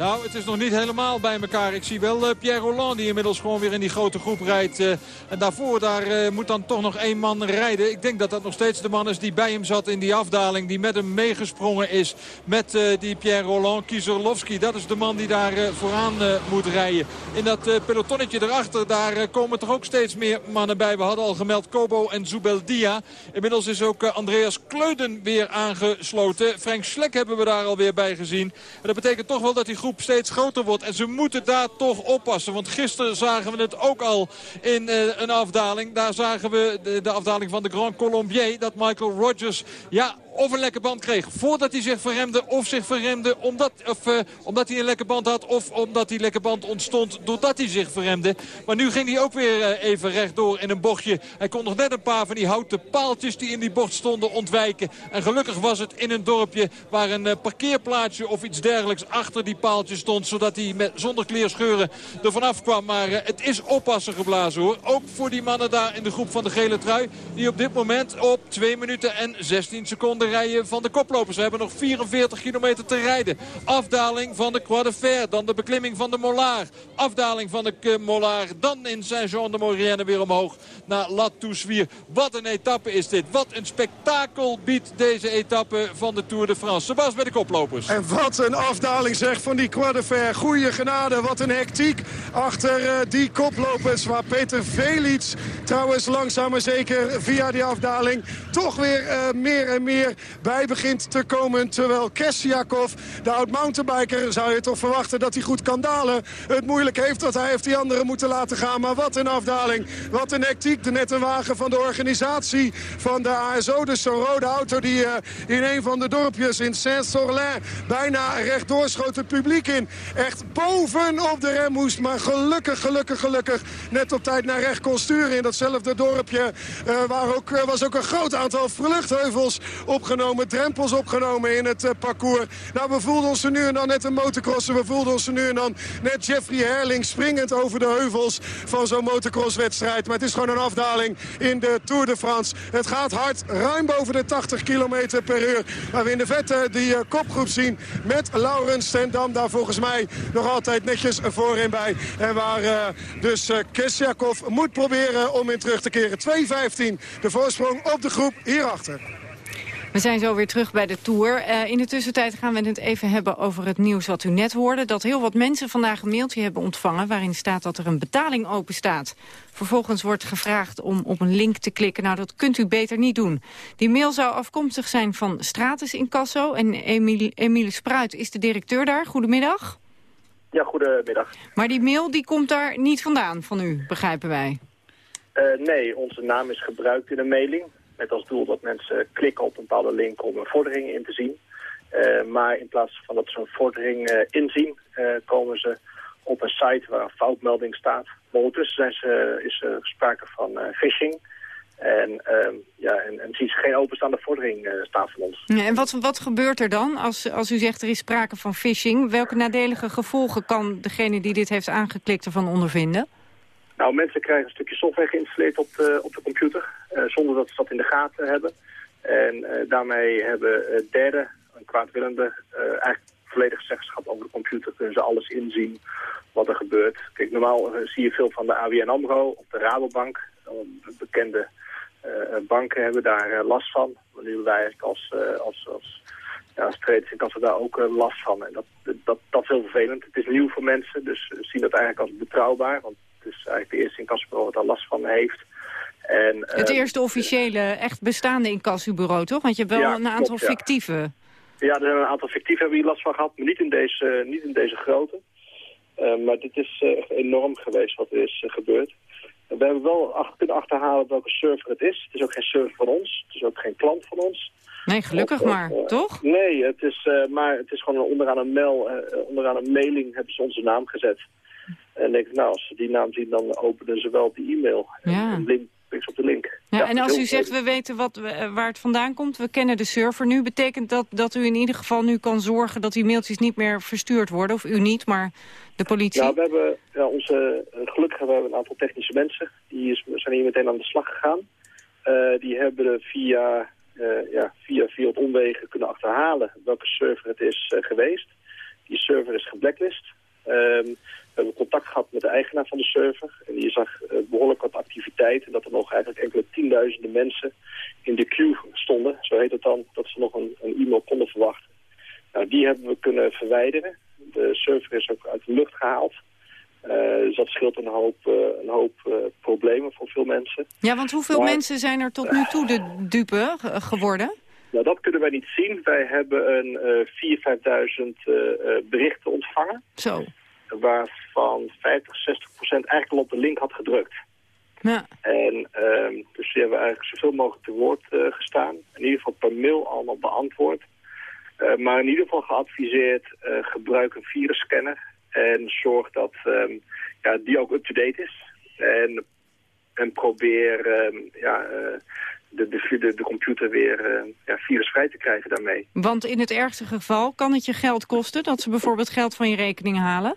Nou, het is nog niet helemaal bij elkaar. Ik zie wel uh, Pierre Roland die inmiddels gewoon weer in die grote groep rijdt. Uh, en daarvoor daar, uh, moet dan toch nog één man rijden. Ik denk dat dat nog steeds de man is die bij hem zat in die afdaling. Die met hem meegesprongen is met die Pierre Roland. Kieserlovski, dat is de man die daar vooraan moet rijden. In dat pelotonnetje erachter, daar komen toch ook steeds meer mannen bij. We hadden al gemeld Kobo en Zubeldia. Inmiddels is ook Andreas Kleuden weer aangesloten. Frank Slek hebben we daar alweer bij gezien. En dat betekent toch wel dat die groep steeds groter wordt. En ze moeten daar toch oppassen. Want gisteren zagen we het ook al in uh, een afdaling. Daar zagen we de, de afdaling van de Grand Colombier. Dat Michael Rogers ja, of een lekke band kreeg voordat hij zich verremde. Of zich verremde omdat, of, uh, omdat hij een lekke band had. Of omdat die lekke band ontstond doordat hij zich verremde. Maar nu ging hij ook weer uh, even rechtdoor in een bochtje. Hij kon nog net een paar van die houten paaltjes die in die bocht stonden ontwijken. En gelukkig was het in een dorpje waar een uh, parkeerplaatsje of iets dergelijks achter die paaltjes stond. Zodat hij met, zonder kleerscheuren er vanaf kwam. Maar het is oppassen geblazen hoor. Ook voor die mannen daar in de groep van de gele trui. Die op dit moment op 2 minuten en 16 seconden rijden van de koplopers. We hebben nog 44 kilometer te rijden. Afdaling van de Croix de. Dan de beklimming van de Mollard. Afdaling van de Mollard. Dan in Saint-Jean de Maurienne weer omhoog naar La Toussuire. Wat een etappe is dit. Wat een spektakel biedt deze etappe van de Tour de France. Sebas bij de koplopers. En wat een afdaling zeg van die Croix de. Goeie genade. Wat een hectiek achter uh, die koplopers. Waar Peter Velits trouwens langzaam maar zeker via die afdaling toch weer uh, meer en meer bij begint te komen. Terwijl Kessiakov, de oud-mountainbiker, zou je toch verwachten dat hij goed kan dalen. Het moeilijk heeft dat hij heeft die anderen moeten laten gaan. Maar wat een afdaling. Wat een hectiek. De net een wagen van de organisatie van de ASO. Dus zo'n rode auto die uh, in een van de dorpjes in Saint-Sorlin bijna rechtdoor schoot het publiek in. Echt boven op de rem moest. Maar gelukkig, gelukkig, gelukkig net op tijd naar recht kon sturen in datzelfde dorpje. Uh, waar ook, was ook een groot aantal vluchtheuvels opgenomen, drempels opgenomen in het uh, parcours. Nou, we voelden ons er nu en dan net een motocrosser. We voelden ons er nu en dan net Jeffrey Herling springend over de heuvels van zo'n motocrosswedstrijd. Maar het is gewoon een afdaling in de Tour de France. Het gaat hard, ruim boven de 80 km per uur. Waar we in de vette die uh, kopgroep zien met Laurens ten Dam daar volgens mij nog altijd netjes voorin bij. En waar uh, dus uh, moet proberen om in terug te keren. 2-15 de voorsprong op de groep hierachter. We zijn zo weer terug bij de Tour. Uh, in de tussentijd gaan we het even hebben over het nieuws wat u net hoorde. Dat heel wat mensen vandaag een mailtje hebben ontvangen... waarin staat dat er een betaling open staat. Vervolgens wordt gevraagd om op een link te klikken. Nou, dat kunt u beter niet doen. Die mail zou afkomstig zijn van Stratus Incasso. En Emile, Emile Spruit is de directeur daar. Goedemiddag. Ja, goedemiddag. Maar die mail die komt daar niet vandaan van u, begrijpen wij? Uh, nee, onze naam is gebruikt in een mailing. Met als doel dat mensen klikken op een bepaalde link om een vordering in te zien. Uh, maar in plaats van dat ze een vordering uh, inzien, komen ze op een site waar een foutmelding staat. Maar ondertussen zijn ze, is er sprake van phishing. En, uh, ja, en, en zien ze geen openstaande vordering staan van ons. En wat, wat gebeurt er dan als, als u zegt er is sprake van phishing? Welke nadelige gevolgen kan degene die dit heeft aangeklikt ervan ondervinden? Nou, mensen krijgen een stukje software geïnstalleerd op de, op de computer, uh, zonder dat ze dat in de gaten hebben. En uh, daarmee hebben derden, een kwaadwillende, eigenlijk volledig zeggenschap over de computer. Kunnen ze alles inzien wat er gebeurt. Kijk, normaal zie je veel van de ABN AMRO of de Rabobank, bekende banken hebben daar last van. Hebben wij als, als, als, ja, als traders we daar ook last van. En dat, dat, dat is heel vervelend. Het is nieuw voor mensen, dus zien dat eigenlijk als betrouwbaar. Want het is eigenlijk de eerste incassobureau wat daar last van heeft. En, het ehm, eerste officiële, echt bestaande incassobureau, toch? Want je hebt wel een aantal fictieve. Ja, er zijn een aantal fictieve hebben hier last van gehad, maar niet in deze, niet in deze grootte. Uh, maar dit is echt enorm geweest wat er is uh, gebeurd. We hebben wel achter, kunnen achterhalen welke server het is. Het is ook geen server van ons. Het is ook geen klant van ons. Nee, gelukkig maar, toch? Nee, het is, maar het is gewoon onderaan een, mail, onderaan een mailing hebben ze onze naam gezet. En denk ik, nou, als ze die naam zien, dan openen ze wel die e-mail. Ja. En link, op de link. Ja, en als u zegt, we weten wat, eh, waar het vandaan komt, we kennen de server nu. Betekent dat dat u in ieder geval nu kan zorgen dat die mailtjes niet meer verstuurd worden? Of u niet, maar de politie? Ja, we hebben, ja, onze, eh, gelukkig hebben we een aantal technische mensen. Die is, zijn hier meteen aan de slag gegaan. Uh, die hebben via, uh, ja, via, via het omwegen kunnen achterhalen welke server het is uh, geweest. Die server is geblacklist. Um, we hebben contact gehad met de eigenaar van de server. En die zag uh, behoorlijk wat activiteit. En dat er nog eigenlijk enkele tienduizenden mensen in de queue stonden. Zo heet het dan, dat ze nog een, een e-mail konden verwachten. Nou, die hebben we kunnen verwijderen. De server is ook uit de lucht gehaald. Uh, dus dat scheelt een hoop, uh, een hoop problemen voor veel mensen. Ja, want hoeveel mensen zijn er tot nu toe de dupe geworden? Nou, dat kunnen wij niet zien. Wij hebben een 4.000, 5.000 berichten ontvangen. Zo waarvan 50, 60 procent eigenlijk al op de link had gedrukt. Ja. En um, dus die hebben eigenlijk zoveel mogelijk te woord uh, gestaan. In ieder geval per mail allemaal beantwoord. Uh, maar in ieder geval geadviseerd, uh, gebruik een virusscanner. En zorg dat um, ja, die ook up-to-date is. En, en probeer um, ja, de, de, de, de, computer weer ja, virusvrij te krijgen daarmee. Want in het ergste geval kan het je geld kosten... dat ze bijvoorbeeld geld van je rekening halen?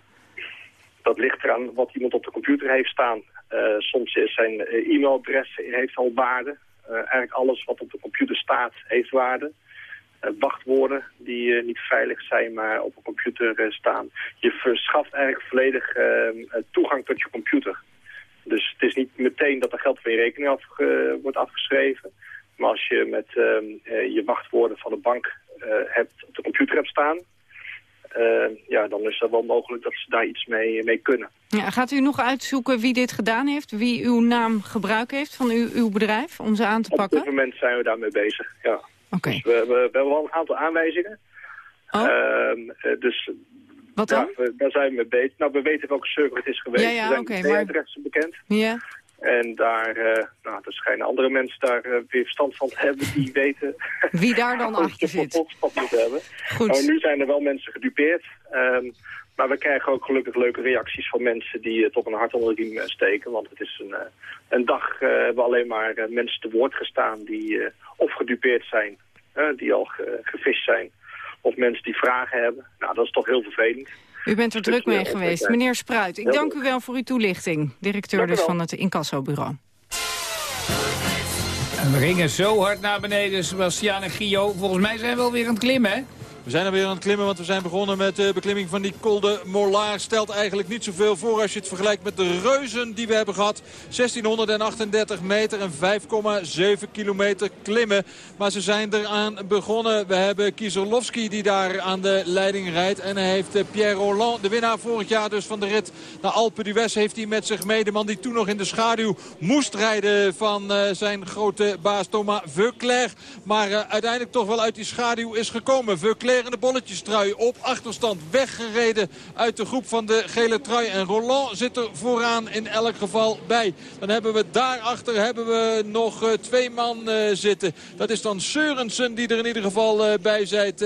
Dat ligt eraan wat iemand op de computer heeft staan. Uh, soms is zijn uh, e-mailadres heeft al waarde. Uh, eigenlijk alles wat op de computer staat heeft waarde. wachtwoorden die niet veilig zijn, maar op een computer staan. Je verschaft eigenlijk volledig ehm, toegang tot je computer. Dus het is niet meteen dat er geld van je rekening af, wordt afgeschreven. Maar als je met ehm, je wachtwoorden van de bank hebt, op de computer hebt staan ja, dan is het wel mogelijk dat ze daar iets mee, mee kunnen. Ja, gaat u nog uitzoeken wie dit gedaan heeft? Wie uw naam gebruikt heeft van uw, uw bedrijf om ze aan te pakken? Op dit moment zijn we daarmee bezig, ja. Oké. Dus we, we, we, hebben wel een aantal aanwijzingen. Oh. Uh, dus Wat dan? Ja, we, daar zijn we mee bezig. Nou, we weten welke server het is geweest. Ja, ja, er zijn okay, maar... bekend. Ja. En daar, uh, nou, er schijnen andere mensen daar uh, weer verstand van te hebben die weten... Wie daar dan achter zit. moeten hebben. Goed. Nou, nu zijn er wel mensen gedupeerd. Um, maar we krijgen ook gelukkig leuke reacties van mensen die uh, toch een hart onder de riem steken. Want het is een, een dag we alleen maar mensen te woord gestaan die of gedupeerd zijn, die al ge gevist zijn. Of mensen die vragen hebben. Nou, dat is toch heel vervelend. U bent er druk mee geweest. Meneer Spruit, ik dank u wel voor uw toelichting. Directeur dus van het Incassobureau. En we gingen zo hard naar beneden, Sebastian en Gio. Volgens mij zijn we alweer aan het klimmen, hè? We zijn er weer aan het klimmen, want we zijn begonnen met de beklimming van die Col de Molaar. Stelt eigenlijk niet zoveel voor als je het vergelijkt met de reuzen die we hebben gehad. 1638 meter en 5,7 kilometer klimmen. Maar ze zijn eraan begonnen. We hebben Kieserlovski die daar aan de leiding rijdt. En hij heeft eh, Pierre Roland, de winnaar vorig jaar dus van de rit naar Alpe d'Huez, heeft hij met zich mee. De man die toen nog in de schaduw moest rijden van uh, zijn grote baas Thomas Veuclair. Maar uiteindelijk toch wel uit die schaduw is gekomen. Veuclair de bolletjestrui op achterstand weggereden uit de groep van de gele trui. En Roland zit er vooraan in elk geval bij. Dan hebben we daarachter hebben we nog uh, twee man zitten. Dat is dan Seurensen die er in ieder geval bij zit.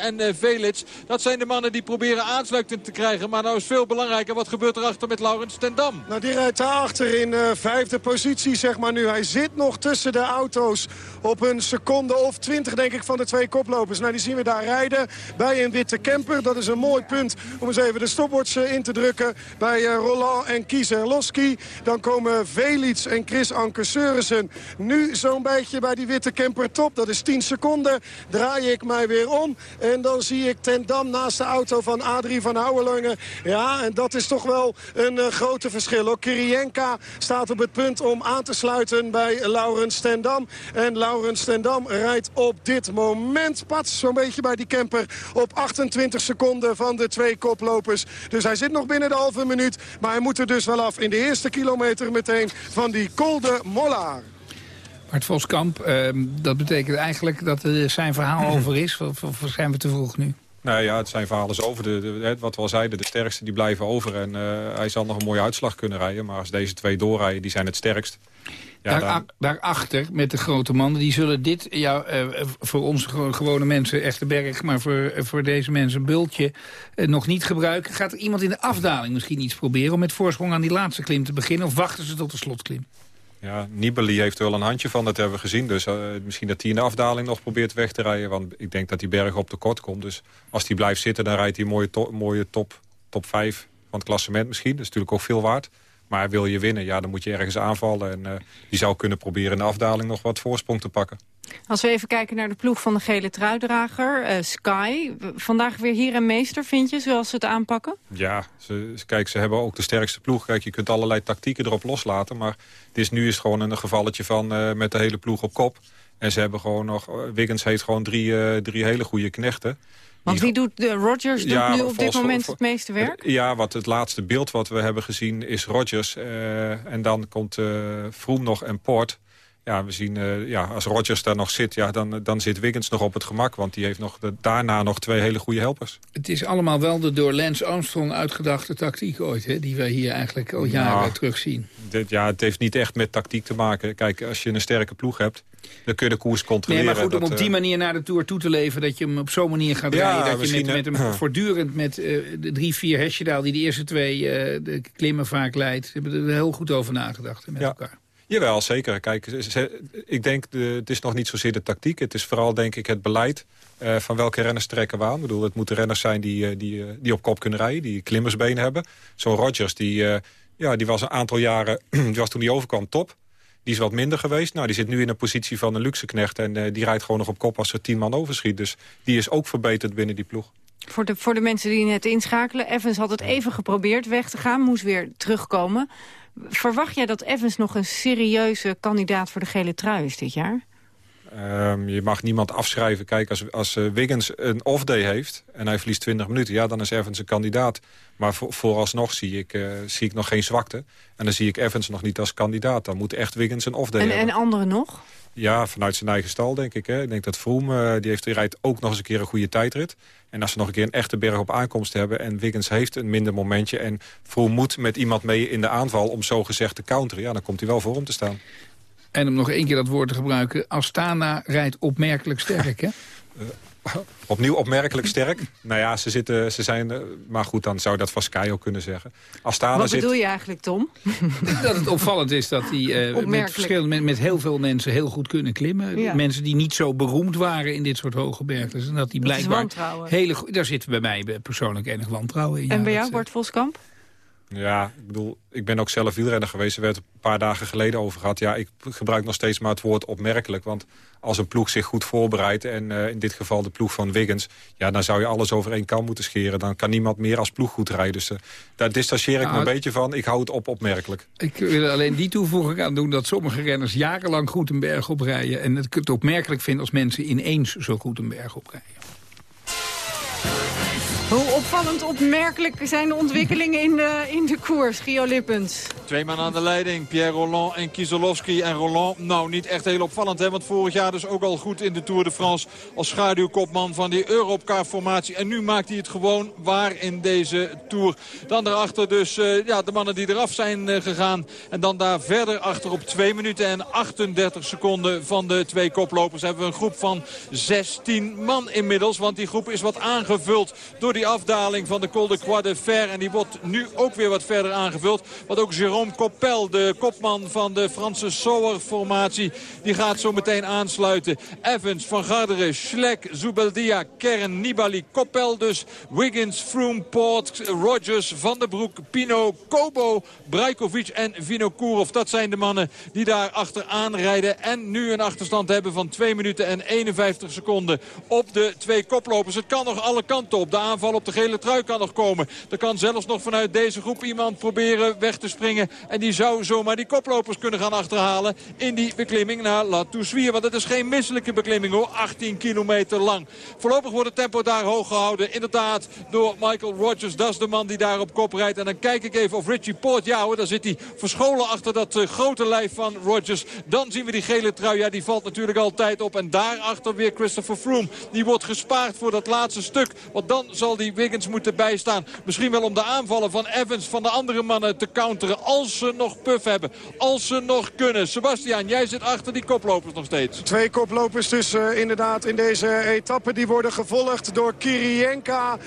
en Velits. Dat zijn de mannen die proberen aansluiting te krijgen. Maar nou is veel belangrijker. Wat gebeurt er achter met Laurens ten Dam? Nou, die rijdt daarachter in vijfde positie, zeg maar nu. Hij zit nog tussen de auto's op een seconde of twintig, denk ik, van de twee koplopers. Nou, die zien we daar bij een witte camper. Dat is een mooi punt om eens even de stopwatch in te drukken bij uh, Roland en Kieserlowski. Dan komen Velits en Chris Anke Seurissen nu zo'n beetje bij die witte camper top. Dat is 10 seconden. Draai ik mij weer om en dan zie ik ten Dam naast de auto van Adrie van Houwelange. Ja, en dat is toch wel een uh, grote verschil. Ook Kirienka staat op het punt om aan te sluiten bij Laurens Stendam. En Laurens Stendam rijdt op dit moment pas zo'n beetje bij die camper op 28 seconden van de twee koplopers. Dus hij zit nog binnen de halve minuut. Maar hij moet er dus wel af in de eerste kilometer meteen van die Col de Mollard. Bart Voskamp, uh, dat betekent eigenlijk dat er zijn verhaal over is. Of, of zijn we te vroeg nu? Nou ja, het zijn verhalen over. De, de, wat we al zeiden, de sterkste die blijven over. En uh, hij zal nog een mooie uitslag kunnen rijden. Maar als deze twee doorrijden, die zijn het sterkst. Ja, Daar, Daarachter, met de grote mannen, die zullen dit ja, uh, voor onze gewone mensen echt de berg... maar voor, voor deze mensen een bultje uh, nog niet gebruiken. Gaat er iemand in de afdaling misschien iets proberen... om met voorsprong aan die laatste klim te beginnen? Of wachten ze tot de slotklim? Ja, Nibali heeft er wel een handje van, dat hebben we gezien. Dus uh, misschien dat hij in de afdaling nog probeert weg te rijden. Want ik denk dat die berg op de kort komt. Dus als hij blijft zitten, dan rijdt hij een mooie, to mooie top, top 5 van het klassement misschien. Dat is natuurlijk ook veel waard. Maar wil je winnen, ja, dan moet je ergens aanvallen. En uh, die zou kunnen proberen in de afdaling nog wat voorsprong te pakken. Als we even kijken naar de ploeg van de gele truidrager, uh, Sky. Vandaag weer hier en meester, vind je, zoals ze het aanpakken? Ja, ze, kijk, ze hebben ook de sterkste ploeg. Kijk, je kunt allerlei tactieken erop loslaten. Maar het is, nu is het gewoon een gevalletje van uh, met de hele ploeg op kop. En ze hebben gewoon nog... Wiggins heeft gewoon drie, drie hele goede knechten. Want wie doet de Rodgers doet ja, nu op dit moment het meeste werk? Ja, wat het laatste beeld wat we hebben gezien is Rodgers. Uh, en dan komt Vroom nog en Port. Ja, we zien, uh, ja, als Rodgers daar nog zit, ja, dan, dan zit Wiggins nog op het gemak. Want die heeft nog de, daarna nog twee hele goede helpers. Het is allemaal wel de door Lance Armstrong uitgedachte tactiek ooit. Hè, die we hier eigenlijk al jaren nou, terugzien. Dit, ja, het heeft niet echt met tactiek te maken. Kijk, als je een sterke ploeg hebt, dan kun je de koers controleren. Nee, maar goed, dat, om op die manier naar de Tour toe te leven... dat je hem op zo'n manier gaat ja, rijden... dat je met, met hem uh, voortdurend met uh, de drie, vier Hesjedaal... die de eerste twee uh, de klimmen vaak leidt... hebben er heel goed over nagedacht met ja. elkaar. Jawel, zeker. Kijk, ze, ik denk, de, het is nog niet zozeer de tactiek. Het is vooral, denk ik, het beleid uh, van welke renners trekken we aan. Ik bedoel, het moeten renners zijn die, die, die op kop kunnen rijden, die klimmersbeen hebben. Zo'n Rodgers, die, uh, ja, die was een aantal jaren, die was toen hij overkwam top. Die is wat minder geweest. Nou, die zit nu in een positie van een luxe knecht. En uh, die rijdt gewoon nog op kop als er tien man overschiet. Dus die is ook verbeterd binnen die ploeg. Voor de, voor de mensen die net inschakelen. Evans had het even geprobeerd weg te gaan. Moest weer terugkomen. Verwacht jij dat Evans nog een serieuze kandidaat voor de gele trui is dit jaar? Um, je mag niemand afschrijven. Kijk, als, als uh, Wiggins een off-day heeft en hij verliest 20 minuten... ja, dan is Evans een kandidaat. Maar voor, vooralsnog zie ik, uh, zie ik nog geen zwakte. En dan zie ik Evans nog niet als kandidaat. Dan moet echt Wiggins een off-day en, hebben. En anderen nog? Ja, vanuit zijn eigen stal, denk ik. Hè. Ik denk dat Vroom, uh, die, heeft, die rijdt ook nog eens een keer een goede tijdrit. En als ze nog een keer een echte berg op aankomst hebben... en Wiggins heeft een minder momentje... en Vroom moet met iemand mee in de aanval om zo gezegd te counteren... ja, dan komt hij wel voor om te staan. En om nog één keer dat woord te gebruiken... Astana rijdt opmerkelijk sterk, hè? Uh, opnieuw opmerkelijk sterk. nou ja, ze, zitten, ze zijn... Uh, maar goed, dan zou dat van Sky ook kunnen zeggen. Astana Wat zit... bedoel je eigenlijk, Tom? dat het opvallend is dat die uh, met, verschil, met, met heel veel mensen heel goed kunnen klimmen. Ja. Mensen die niet zo beroemd waren in dit soort hoge bergen. En dat die blijkbaar... Dat hele Daar zitten bij mij persoonlijk enig wantrouwen in. En bij jou, Bart Voskamp? Ja, ik bedoel, ik ben ook zelf wielrenner geweest. Er werd een paar dagen geleden over gehad. Ja, ik gebruik nog steeds maar het woord opmerkelijk. Want als een ploeg zich goed voorbereidt... en uh, in dit geval de ploeg van Wiggins... ja, dan zou je alles over één kam moeten scheren. Dan kan niemand meer als ploeg goed rijden. Dus uh, daar distancieer ik me een beetje van. Ik hou het op opmerkelijk. Ik wil alleen die toevoeging aan doen... dat sommige renners jarenlang goed een berg oprijden... en het, het opmerkelijk vinden als mensen ineens zo goed een berg oprijden. Hoe opvallend opmerkelijk zijn de ontwikkelingen in de, in de koers, Gio Lippens. Twee man aan de leiding, Pierre Roland en Kieselowski. En Roland, nou niet echt heel opvallend, hè, want vorig jaar dus ook al goed in de Tour de France... als schaduwkopman van die Europcar-formatie. En nu maakt hij het gewoon waar in deze Tour. Dan daarachter dus uh, ja, de mannen die eraf zijn uh, gegaan. En dan daar verder achter op 2 minuten en 38 seconden van de twee koplopers... hebben we een groep van 16 man inmiddels. Want die groep is wat aangevuld door die afdaling van de Col de Croix de Fer. En die wordt nu ook weer wat verder aangevuld. Wat ook Jérôme Coppel, de kopman van de Franse Sauer-formatie, die gaat zo meteen aansluiten. Evans, Van Garderen, Schleck, Zubeldia, Kern, Nibali, Coppel dus. Wiggins, Froome, Poort, Rogers, Van der Broek, Pino, Kobo, Brajkovic en Vinokourov. Dat zijn de mannen die daar achteraan rijden. En nu een achterstand hebben van 2 minuten en 51 seconden op de twee koplopers. Het kan nog alle kanten op. De aanval op de gele trui kan nog komen. Er kan zelfs nog vanuit deze groep iemand proberen weg te springen. En die zou zomaar die koplopers kunnen gaan achterhalen in die beklimming naar La Toussuire. Want het is geen misselijke beklimming hoor. 18 kilometer lang. Voorlopig wordt het tempo daar hoog gehouden. Inderdaad door Michael Rogers. Dat is de man die daar op kop rijdt. En dan kijk ik even of Richie Poort. Ja hoor, daar zit hij verscholen achter dat uh, grote lijf van Rogers. Dan zien we die gele trui. Ja, die valt natuurlijk altijd op. En daarachter weer Christopher Froome. Die wordt gespaard voor dat laatste stuk. Want dan zal die Wiggins moeten bijstaan. Misschien wel om de aanvallen van Evans van de andere mannen te counteren. Als ze nog puff hebben. Als ze nog kunnen. Sebastian, jij zit achter die koplopers nog steeds. Twee koplopers dus uh, inderdaad in deze etappe. Die worden gevolgd door Kirienka.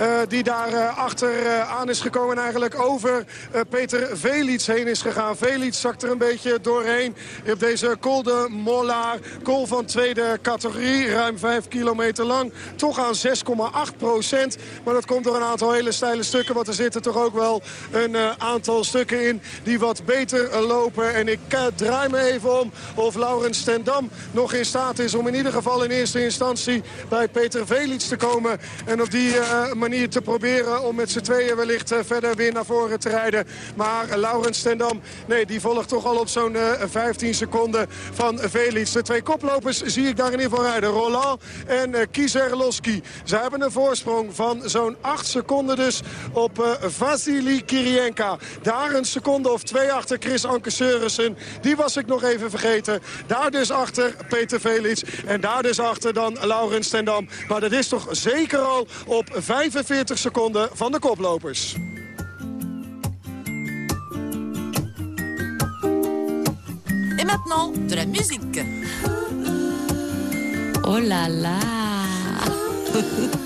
Uh, die daar uh, achter aan is gekomen en eigenlijk over Peter Velits heen is gegaan. Velits zakt er een beetje doorheen op deze Col de Mollard. Col van tweede categorie, ruim 5 kilometer lang. Toch aan 6,8 procent. Maar dat komt door een aantal hele steile stukken. Want er zitten toch ook wel een uh, aantal stukken in die wat beter lopen. En ik uh, draai me even om of Laurens Stendam nog in staat is om in ieder geval in eerste instantie bij Peter Velits te komen. En op die manier te proberen om met z'n tweeën wellicht verder weer naar voren te rijden. Maar Laurens Stendam, nee, die volgt toch al op zo'n 15 seconden van Velits. De twee koplopers zie ik daar in ieder geval rijden. Roland en Kieserlowski. Ze hebben een voorsprong van zo'n 8 seconden dus op uh, Vasily Kirienka. Daar een seconde of twee achter Chris Anke Seurissen. Die was ik nog even vergeten. Daar dus achter Peter Velits. En daar dus achter dan Laurens Stendam. Maar dat is toch zeker al op 45 seconden van de koplopers. Et maintenant, de la musique. Oh là là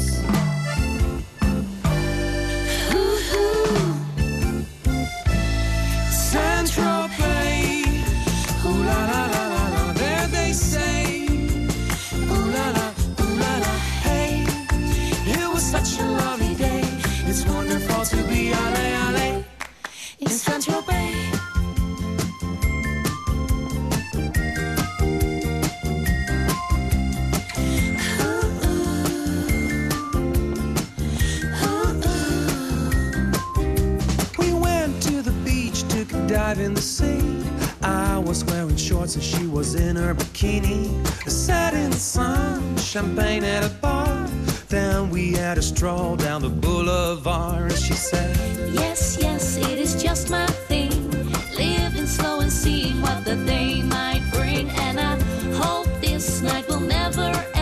And she was in her bikini. Sat in the sun, champagne at a bar. Then we had a stroll down the boulevard. And she said, Yes, yes, it is just my thing. Living slow and seeing what the day might bring. And I hope this night will never end.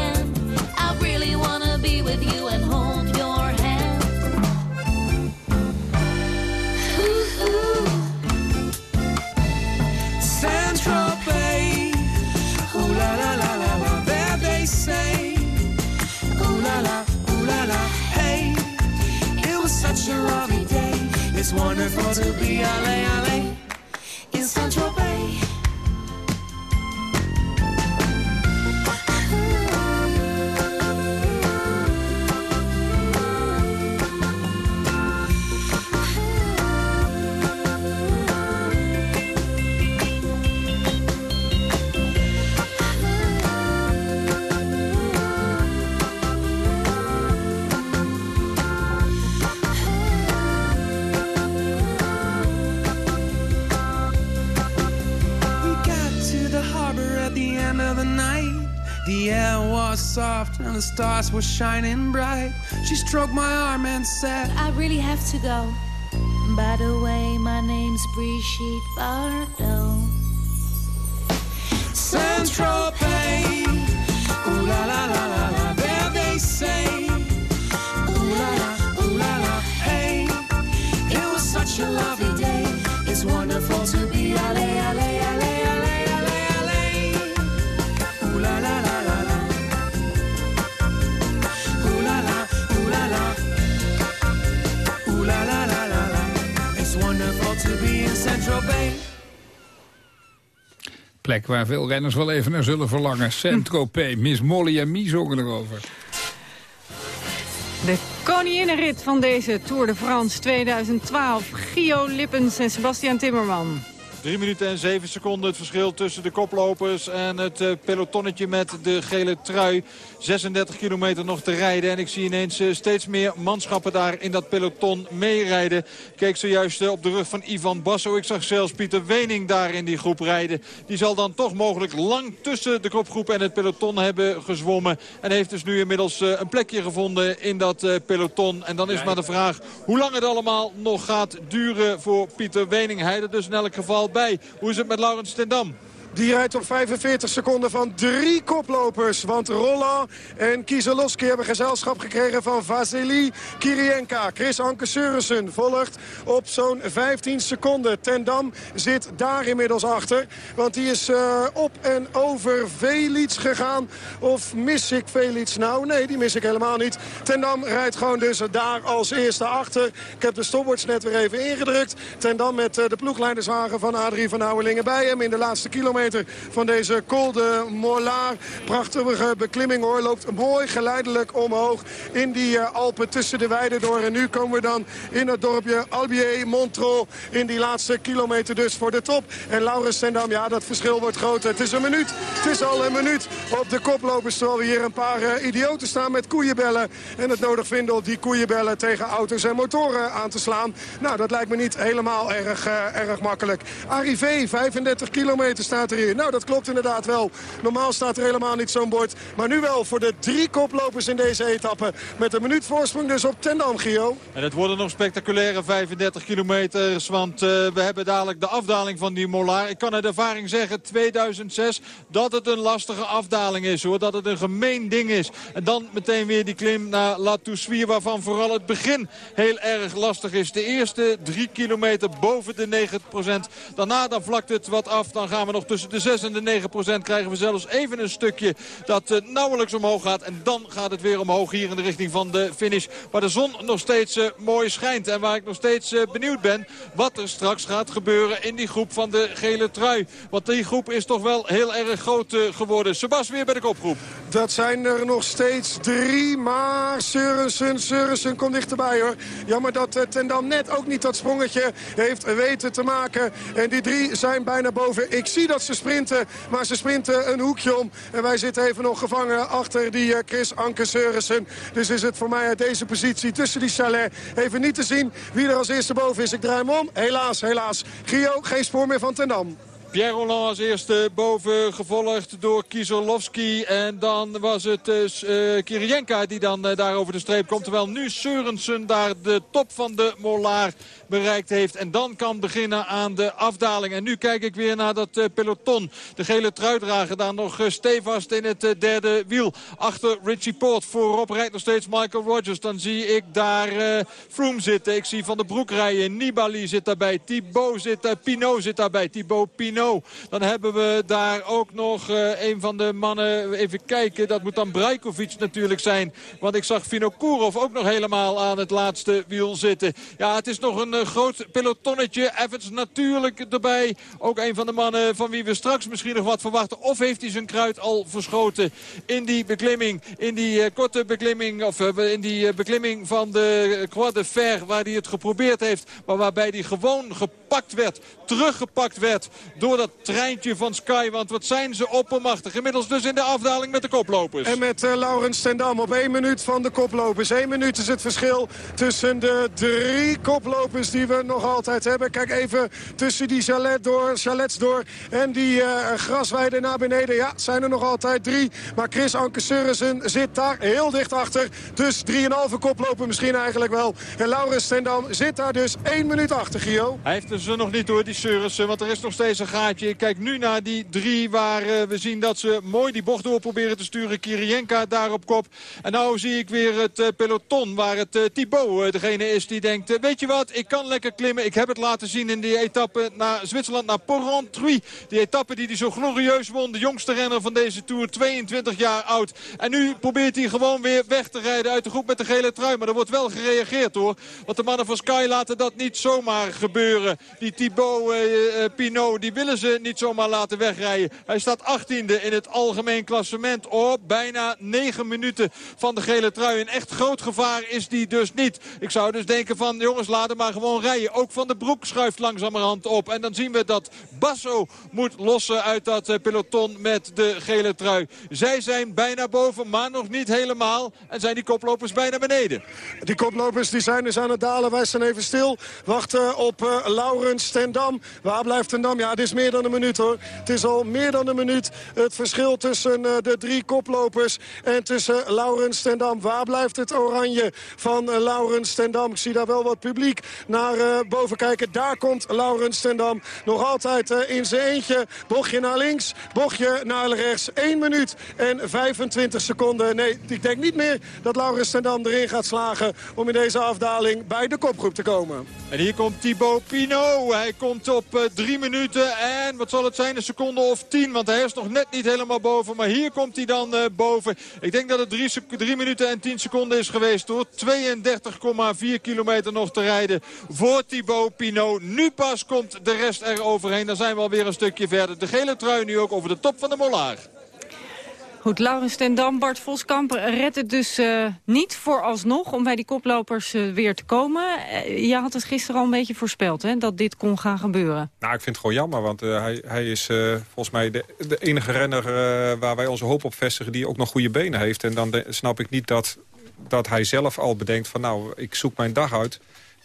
It's wonderful to be alley, alley the stars were shining bright. She stroked my arm and said, I really have to go. By the way, my name's Brigitte Bardot. Plek waar veel renners wel even naar zullen verlangen. Saint-Tropez, Miss Molly en Mie zongen erover. De koninginnenrit van deze Tour de France 2012. Gio Lippens en Sebastian Timmerman. 3 minuten en 7 seconden het verschil tussen de koplopers en het eh, pelotonnetje met de gele trui. 36 kilometer nog te rijden en ik zie ineens eh, steeds meer manschappen daar in dat peloton meerijden. Keek zojuist eh, op de rug van Ivan Basso. Ik zag zelfs Pieter Wening daar in die groep rijden. Die zal dan toch mogelijk lang tussen de kopgroep en het peloton hebben gezwommen. En heeft dus nu inmiddels een plekje gevonden in dat peloton. En dan is maar de vraag hoe lang het allemaal nog gaat duren voor Pieter Wening. Hij er dus in elk geval bij. Hoe is het met Laurens ten Dam? Die rijdt op 45 seconden van drie koplopers. Want Roland en Kieselowski hebben gezelschap gekregen van Vasily Kirienka. Chris Anke Seurensen volgt op zo'n 15 seconden. Ten Dam zit daar inmiddels achter. Want die is eh, op en over Velits gegaan. Of mis ik Velits nou? Nee, die mis ik helemaal niet. Ten Dam rijdt gewoon dus daar als eerste achter. Ik heb de stopwatch net weer even ingedrukt. Ten Dam met eh, de ploegleiderswagen van Adrie van Houwelingen bij hem in de laatste kilometer van deze Col de Morlaar. Prachtige beklimming hoor. Loopt mooi geleidelijk omhoog in die uh, Alpen tussen de weiden door. En nu komen we dan in het dorpje Albier, Montreux. In die laatste kilometer dus voor de top. En Laurens Sendam, ja dat verschil wordt groter. Het is een minuut. Het is al een minuut op de koplopers. Terwijl hier een paar uh, idioten staan met koeienbellen. En het nodig vinden om die koeienbellen tegen auto's en motoren aan te slaan. Nou dat lijkt me niet helemaal erg, uh, erg makkelijk. Arrivé, 35 kilometer staat Nou, dat klopt inderdaad wel. Normaal staat er helemaal niet zo'n bord. Maar nu wel voor de drie koplopers in deze etappe. Met een minuut voorsprong dus op Tendam, Gio. En het worden nog spectaculaire 35 kilometers. Want uh, we hebben dadelijk de afdaling van die Mollaar. Ik kan uit ervaring zeggen, 2006, dat het een lastige afdaling is. hoor. Dat het een gemeen ding is. En dan meteen weer die klim naar La Toussuire. Waarvan vooral het begin heel erg lastig is. De eerste drie kilometer boven de 9% Daarna dan vlakt het wat af. Dan gaan we nog tussen de 6 en de 9 procent krijgen we zelfs even een stukje dat uh, nauwelijks omhoog gaat. En dan gaat het weer omhoog hier in de richting van de finish. Waar de zon nog steeds uh, mooi schijnt. En waar ik nog steeds uh, benieuwd ben wat er straks gaat gebeuren in die groep van de gele trui. Want die groep is toch wel heel erg groot geworden. Sebas weer bij de kopgroep. Dat zijn er nog steeds drie. Maar Seurensen, Seurensen komt dichterbij hoor. Jammer dat uh, Tendam net ook niet dat sprongetje heeft weten te maken. En die drie zijn bijna boven. Ik zie dat ze sprinten, maar ze sprinten een hoekje om. En wij zitten even nog gevangen achter die uh, Chris Anke Seurensen. Dus is het voor mij uit deze positie tussen die chalet even niet te zien wie er als eerste boven is. Ik draai hem om. Helaas, helaas. Gio, geen spoor meer van Tendam. Pierre Roland als eerste boven, gevolgd door Kieselowski. En dan was het uh, Kirienka die dan daar over de streep komt. Terwijl nu Seurensen daar de top van de Molaar bereikt heeft. En dan kan beginnen aan de afdaling. En nu kijk ik weer naar dat uh, peloton. De gele truidrager daar nog uh, stevast in het uh, derde wiel. Achter Richie Port. Voorop rijdt nog steeds Michael Rogers. Dan zie ik daar Froome zitten. Ik zie Van der Broek rijden. Nibali zit daarbij. Thibaut zit daar. Pinot zit daarbij. Thibaut Pinot. Dan hebben we daar ook nog een van de mannen, even kijken, dat moet dan Brajkovic natuurlijk zijn. Want ik zag Vinokourov ook nog helemaal aan het laatste wiel zitten. Ja, het is nog een uh, groot pelotonnetje. Evans natuurlijk erbij. Ook een van de mannen van wie we straks misschien nog wat verwachten. Of heeft hij zijn kruid al verschoten in die beklimming. In die uh, korte beklimming, of in die beklimming van de Croix de Fer, waar hij het geprobeerd heeft. Maar waarbij hij gewoon gepakt werd, teruggepakt werd door dat treintje van Sky. Want wat zijn ze oppermachtig. Inmiddels dus in de afdaling met de koplopers. En met Laurens Stendam op één minuut van de koplopers. Eén minuut is het verschil tussen de drie koplopers die we nog altijd hebben. Kijk even tussen die chalet door, chalets door en die uh, grasweide naar beneden. Ja, zijn er nog altijd drie. Maar Chris Anke zit daar heel dicht achter. Dus 3,5 koploper misschien eigenlijk wel. En Laurens Stendam zit daar dus één minuut achter, Gio. Hij heeft ze nog niet door, die Surrensen. Want er is nog steeds een gaatje. Ik kijk nu naar die drie waar uh, we zien dat ze mooi die bocht door proberen te sturen. Kirienka daar op kop. En nou zie ik weer het uh, peloton waar het Thibaut degene is die denkt... weet je wat, ik kan lekker klimmen. Ik heb het laten zien in die etappe naar Zwitserland, naar Porrentruy. Die etappe die hij zo glorieus won. De jongste renner van deze Tour, 22 jaar oud. En nu probeert hij gewoon weer weg te rijden uit de groep met de gele trui. Maar er wordt wel gereageerd hoor. Want de mannen van Sky laten dat niet zomaar gebeuren. Die Thibaut uh, Pinot, die willen ze niet zomaar laten wegrijden. Hij staat 18e in het algemeen klassement op bijna 9 minuten van de gele trui. Een echt groot gevaar is die dus niet. Ik zou dus denken van jongens laten maar gewoon Ook Van de Broek schuift langzamerhand op. En dan zien we dat Basso moet lossen uit dat uh, peloton met de gele trui. Zij zijn bijna boven, maar nog niet helemaal. En zijn die koplopers bijna beneden. Die koplopers die zijn dus aan het dalen. Wij staan even stil. Wachten op uh, Laurens Stendam. Waar blijft Stendam? Ja, het is meer dan een minuut hoor. Het is al meer dan een minuut het verschil tussen uh, de drie koplopers en tussen Laurens Stendam. Waar blijft het oranje van uh, Laurens Stendam? Ik zie daar wel wat publiek naar uh, boven kijken. Daar komt Laurens Stendam nog altijd uh, in zijn eentje. Bochtje naar links, bochtje naar rechts. 1 minuut en 25 seconden. Nee, ik denk niet meer dat Laurens Stendam erin gaat slagen om in deze afdaling bij de kopgroep te komen. En hier komt Thibaut Pinot. Hij komt op 3 uh, minuten en wat zal het zijn, een seconde of 10. Want hij is nog net niet helemaal boven. Maar hier komt hij dan boven. Ik denk dat het 3 minuten en 10 seconden is geweest hoor. 32,4 kilometer nog te rijden voor Thibaut Pinot. Nu pas komt de rest er overheen. Dan zijn we alweer een stukje verder. De gele trui nu ook over de top van de Molaar. Goed, Laurens ten Dam, Bart Voskamp redt het dus uh, niet vooralsnog om bij die koplopers uh, weer te komen. Uh, je had het gisteren al een beetje voorspeld, hè, dat dit kon gaan gebeuren. Nou, ik vind het gewoon jammer, want hij, hij is volgens mij de, de enige renner waar wij onze hoop op vestigen die ook nog goede benen heeft. En dan de, snap ik niet dat, dat hij zelf al bedenkt van nou, ik zoek mijn dag uit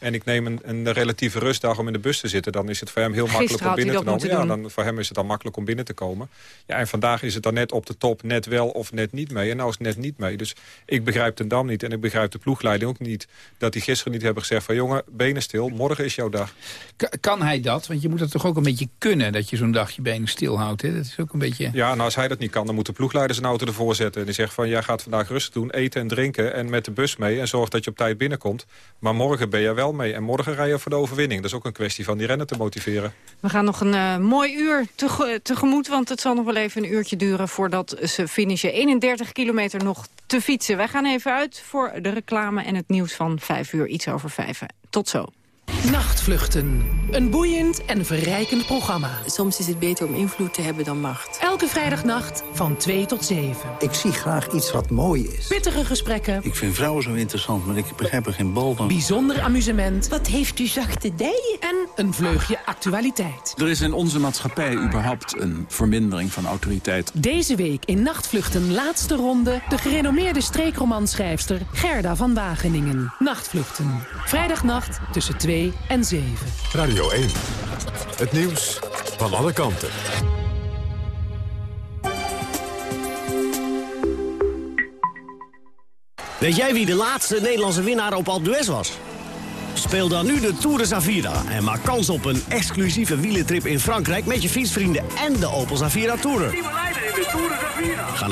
en ik neem een, een, relatieve rustdag om in de bus te zitten... dan is het voor hem heel Gisteren makkelijk om binnen te komen. Ja, dan, voor hem is het dan makkelijk om binnen te komen. Ja, en vandaag is het dan net op de top, net wel of net niet mee. En nou is het net niet mee. Dus ik begrijp ten Dam niet en ik begrijp de ploegleiding ook niet... dat die gisteren niet hebben gezegd van... jongen, benen stil, morgen is jouw dag. K kan hij dat? Want je moet het toch ook een beetje kunnen... dat je zo'n dag je benen stil houdt. Hè? Dat is ook een beetje... Ja, nou als hij dat niet kan, dan moet de ploegleider zijn auto ervoor zetten. En die zegt van, jij gaat vandaag rustig doen, eten en drinken... en met de bus mee en zorg dat je op tijd binnenkomt. Maar morgen ben je wel mee en morgen rij je voor de overwinning. Dat is ook een kwestie van die rennen te motiveren. We gaan nog een uh, mooi uur te, tegemoet, want het zal nog wel even een uurtje duren voordat ze finishen. 31 kilometer nog te fietsen. Wij gaan even uit voor de reclame en het nieuws van 5 uur, iets over 5. Tot zo. Nachtvluchten. Een boeiend en verrijkend programma. Soms is het beter om invloed te hebben dan macht. Elke vrijdagnacht van 2 tot 7. Ik zie graag iets wat mooi is. Pittige gesprekken. Ik vind vrouwen zo interessant, maar ik begrijp er geen bal van. Bijzonder amusement. Wat heeft u zachte dijen? En een vleugje actualiteit. Er is in onze maatschappij überhaupt een vermindering van autoriteit. Deze week in Nachtvluchten laatste ronde... de gerenommeerde streekromanschrijfster Gerda van Wageningen. Nachtvluchten. Vrijdagnacht tussen 2 en 7. Radio 1. Het nieuws van alle kanten. Weet jij wie de laatste Nederlandse winnaar op Alpe d'Huez was? Speel dan nu de Tour de Zavira en maak kans op een exclusieve wielentrip in Frankrijk... met je fietsvrienden en de Opel Zavira Tourer. Ga naar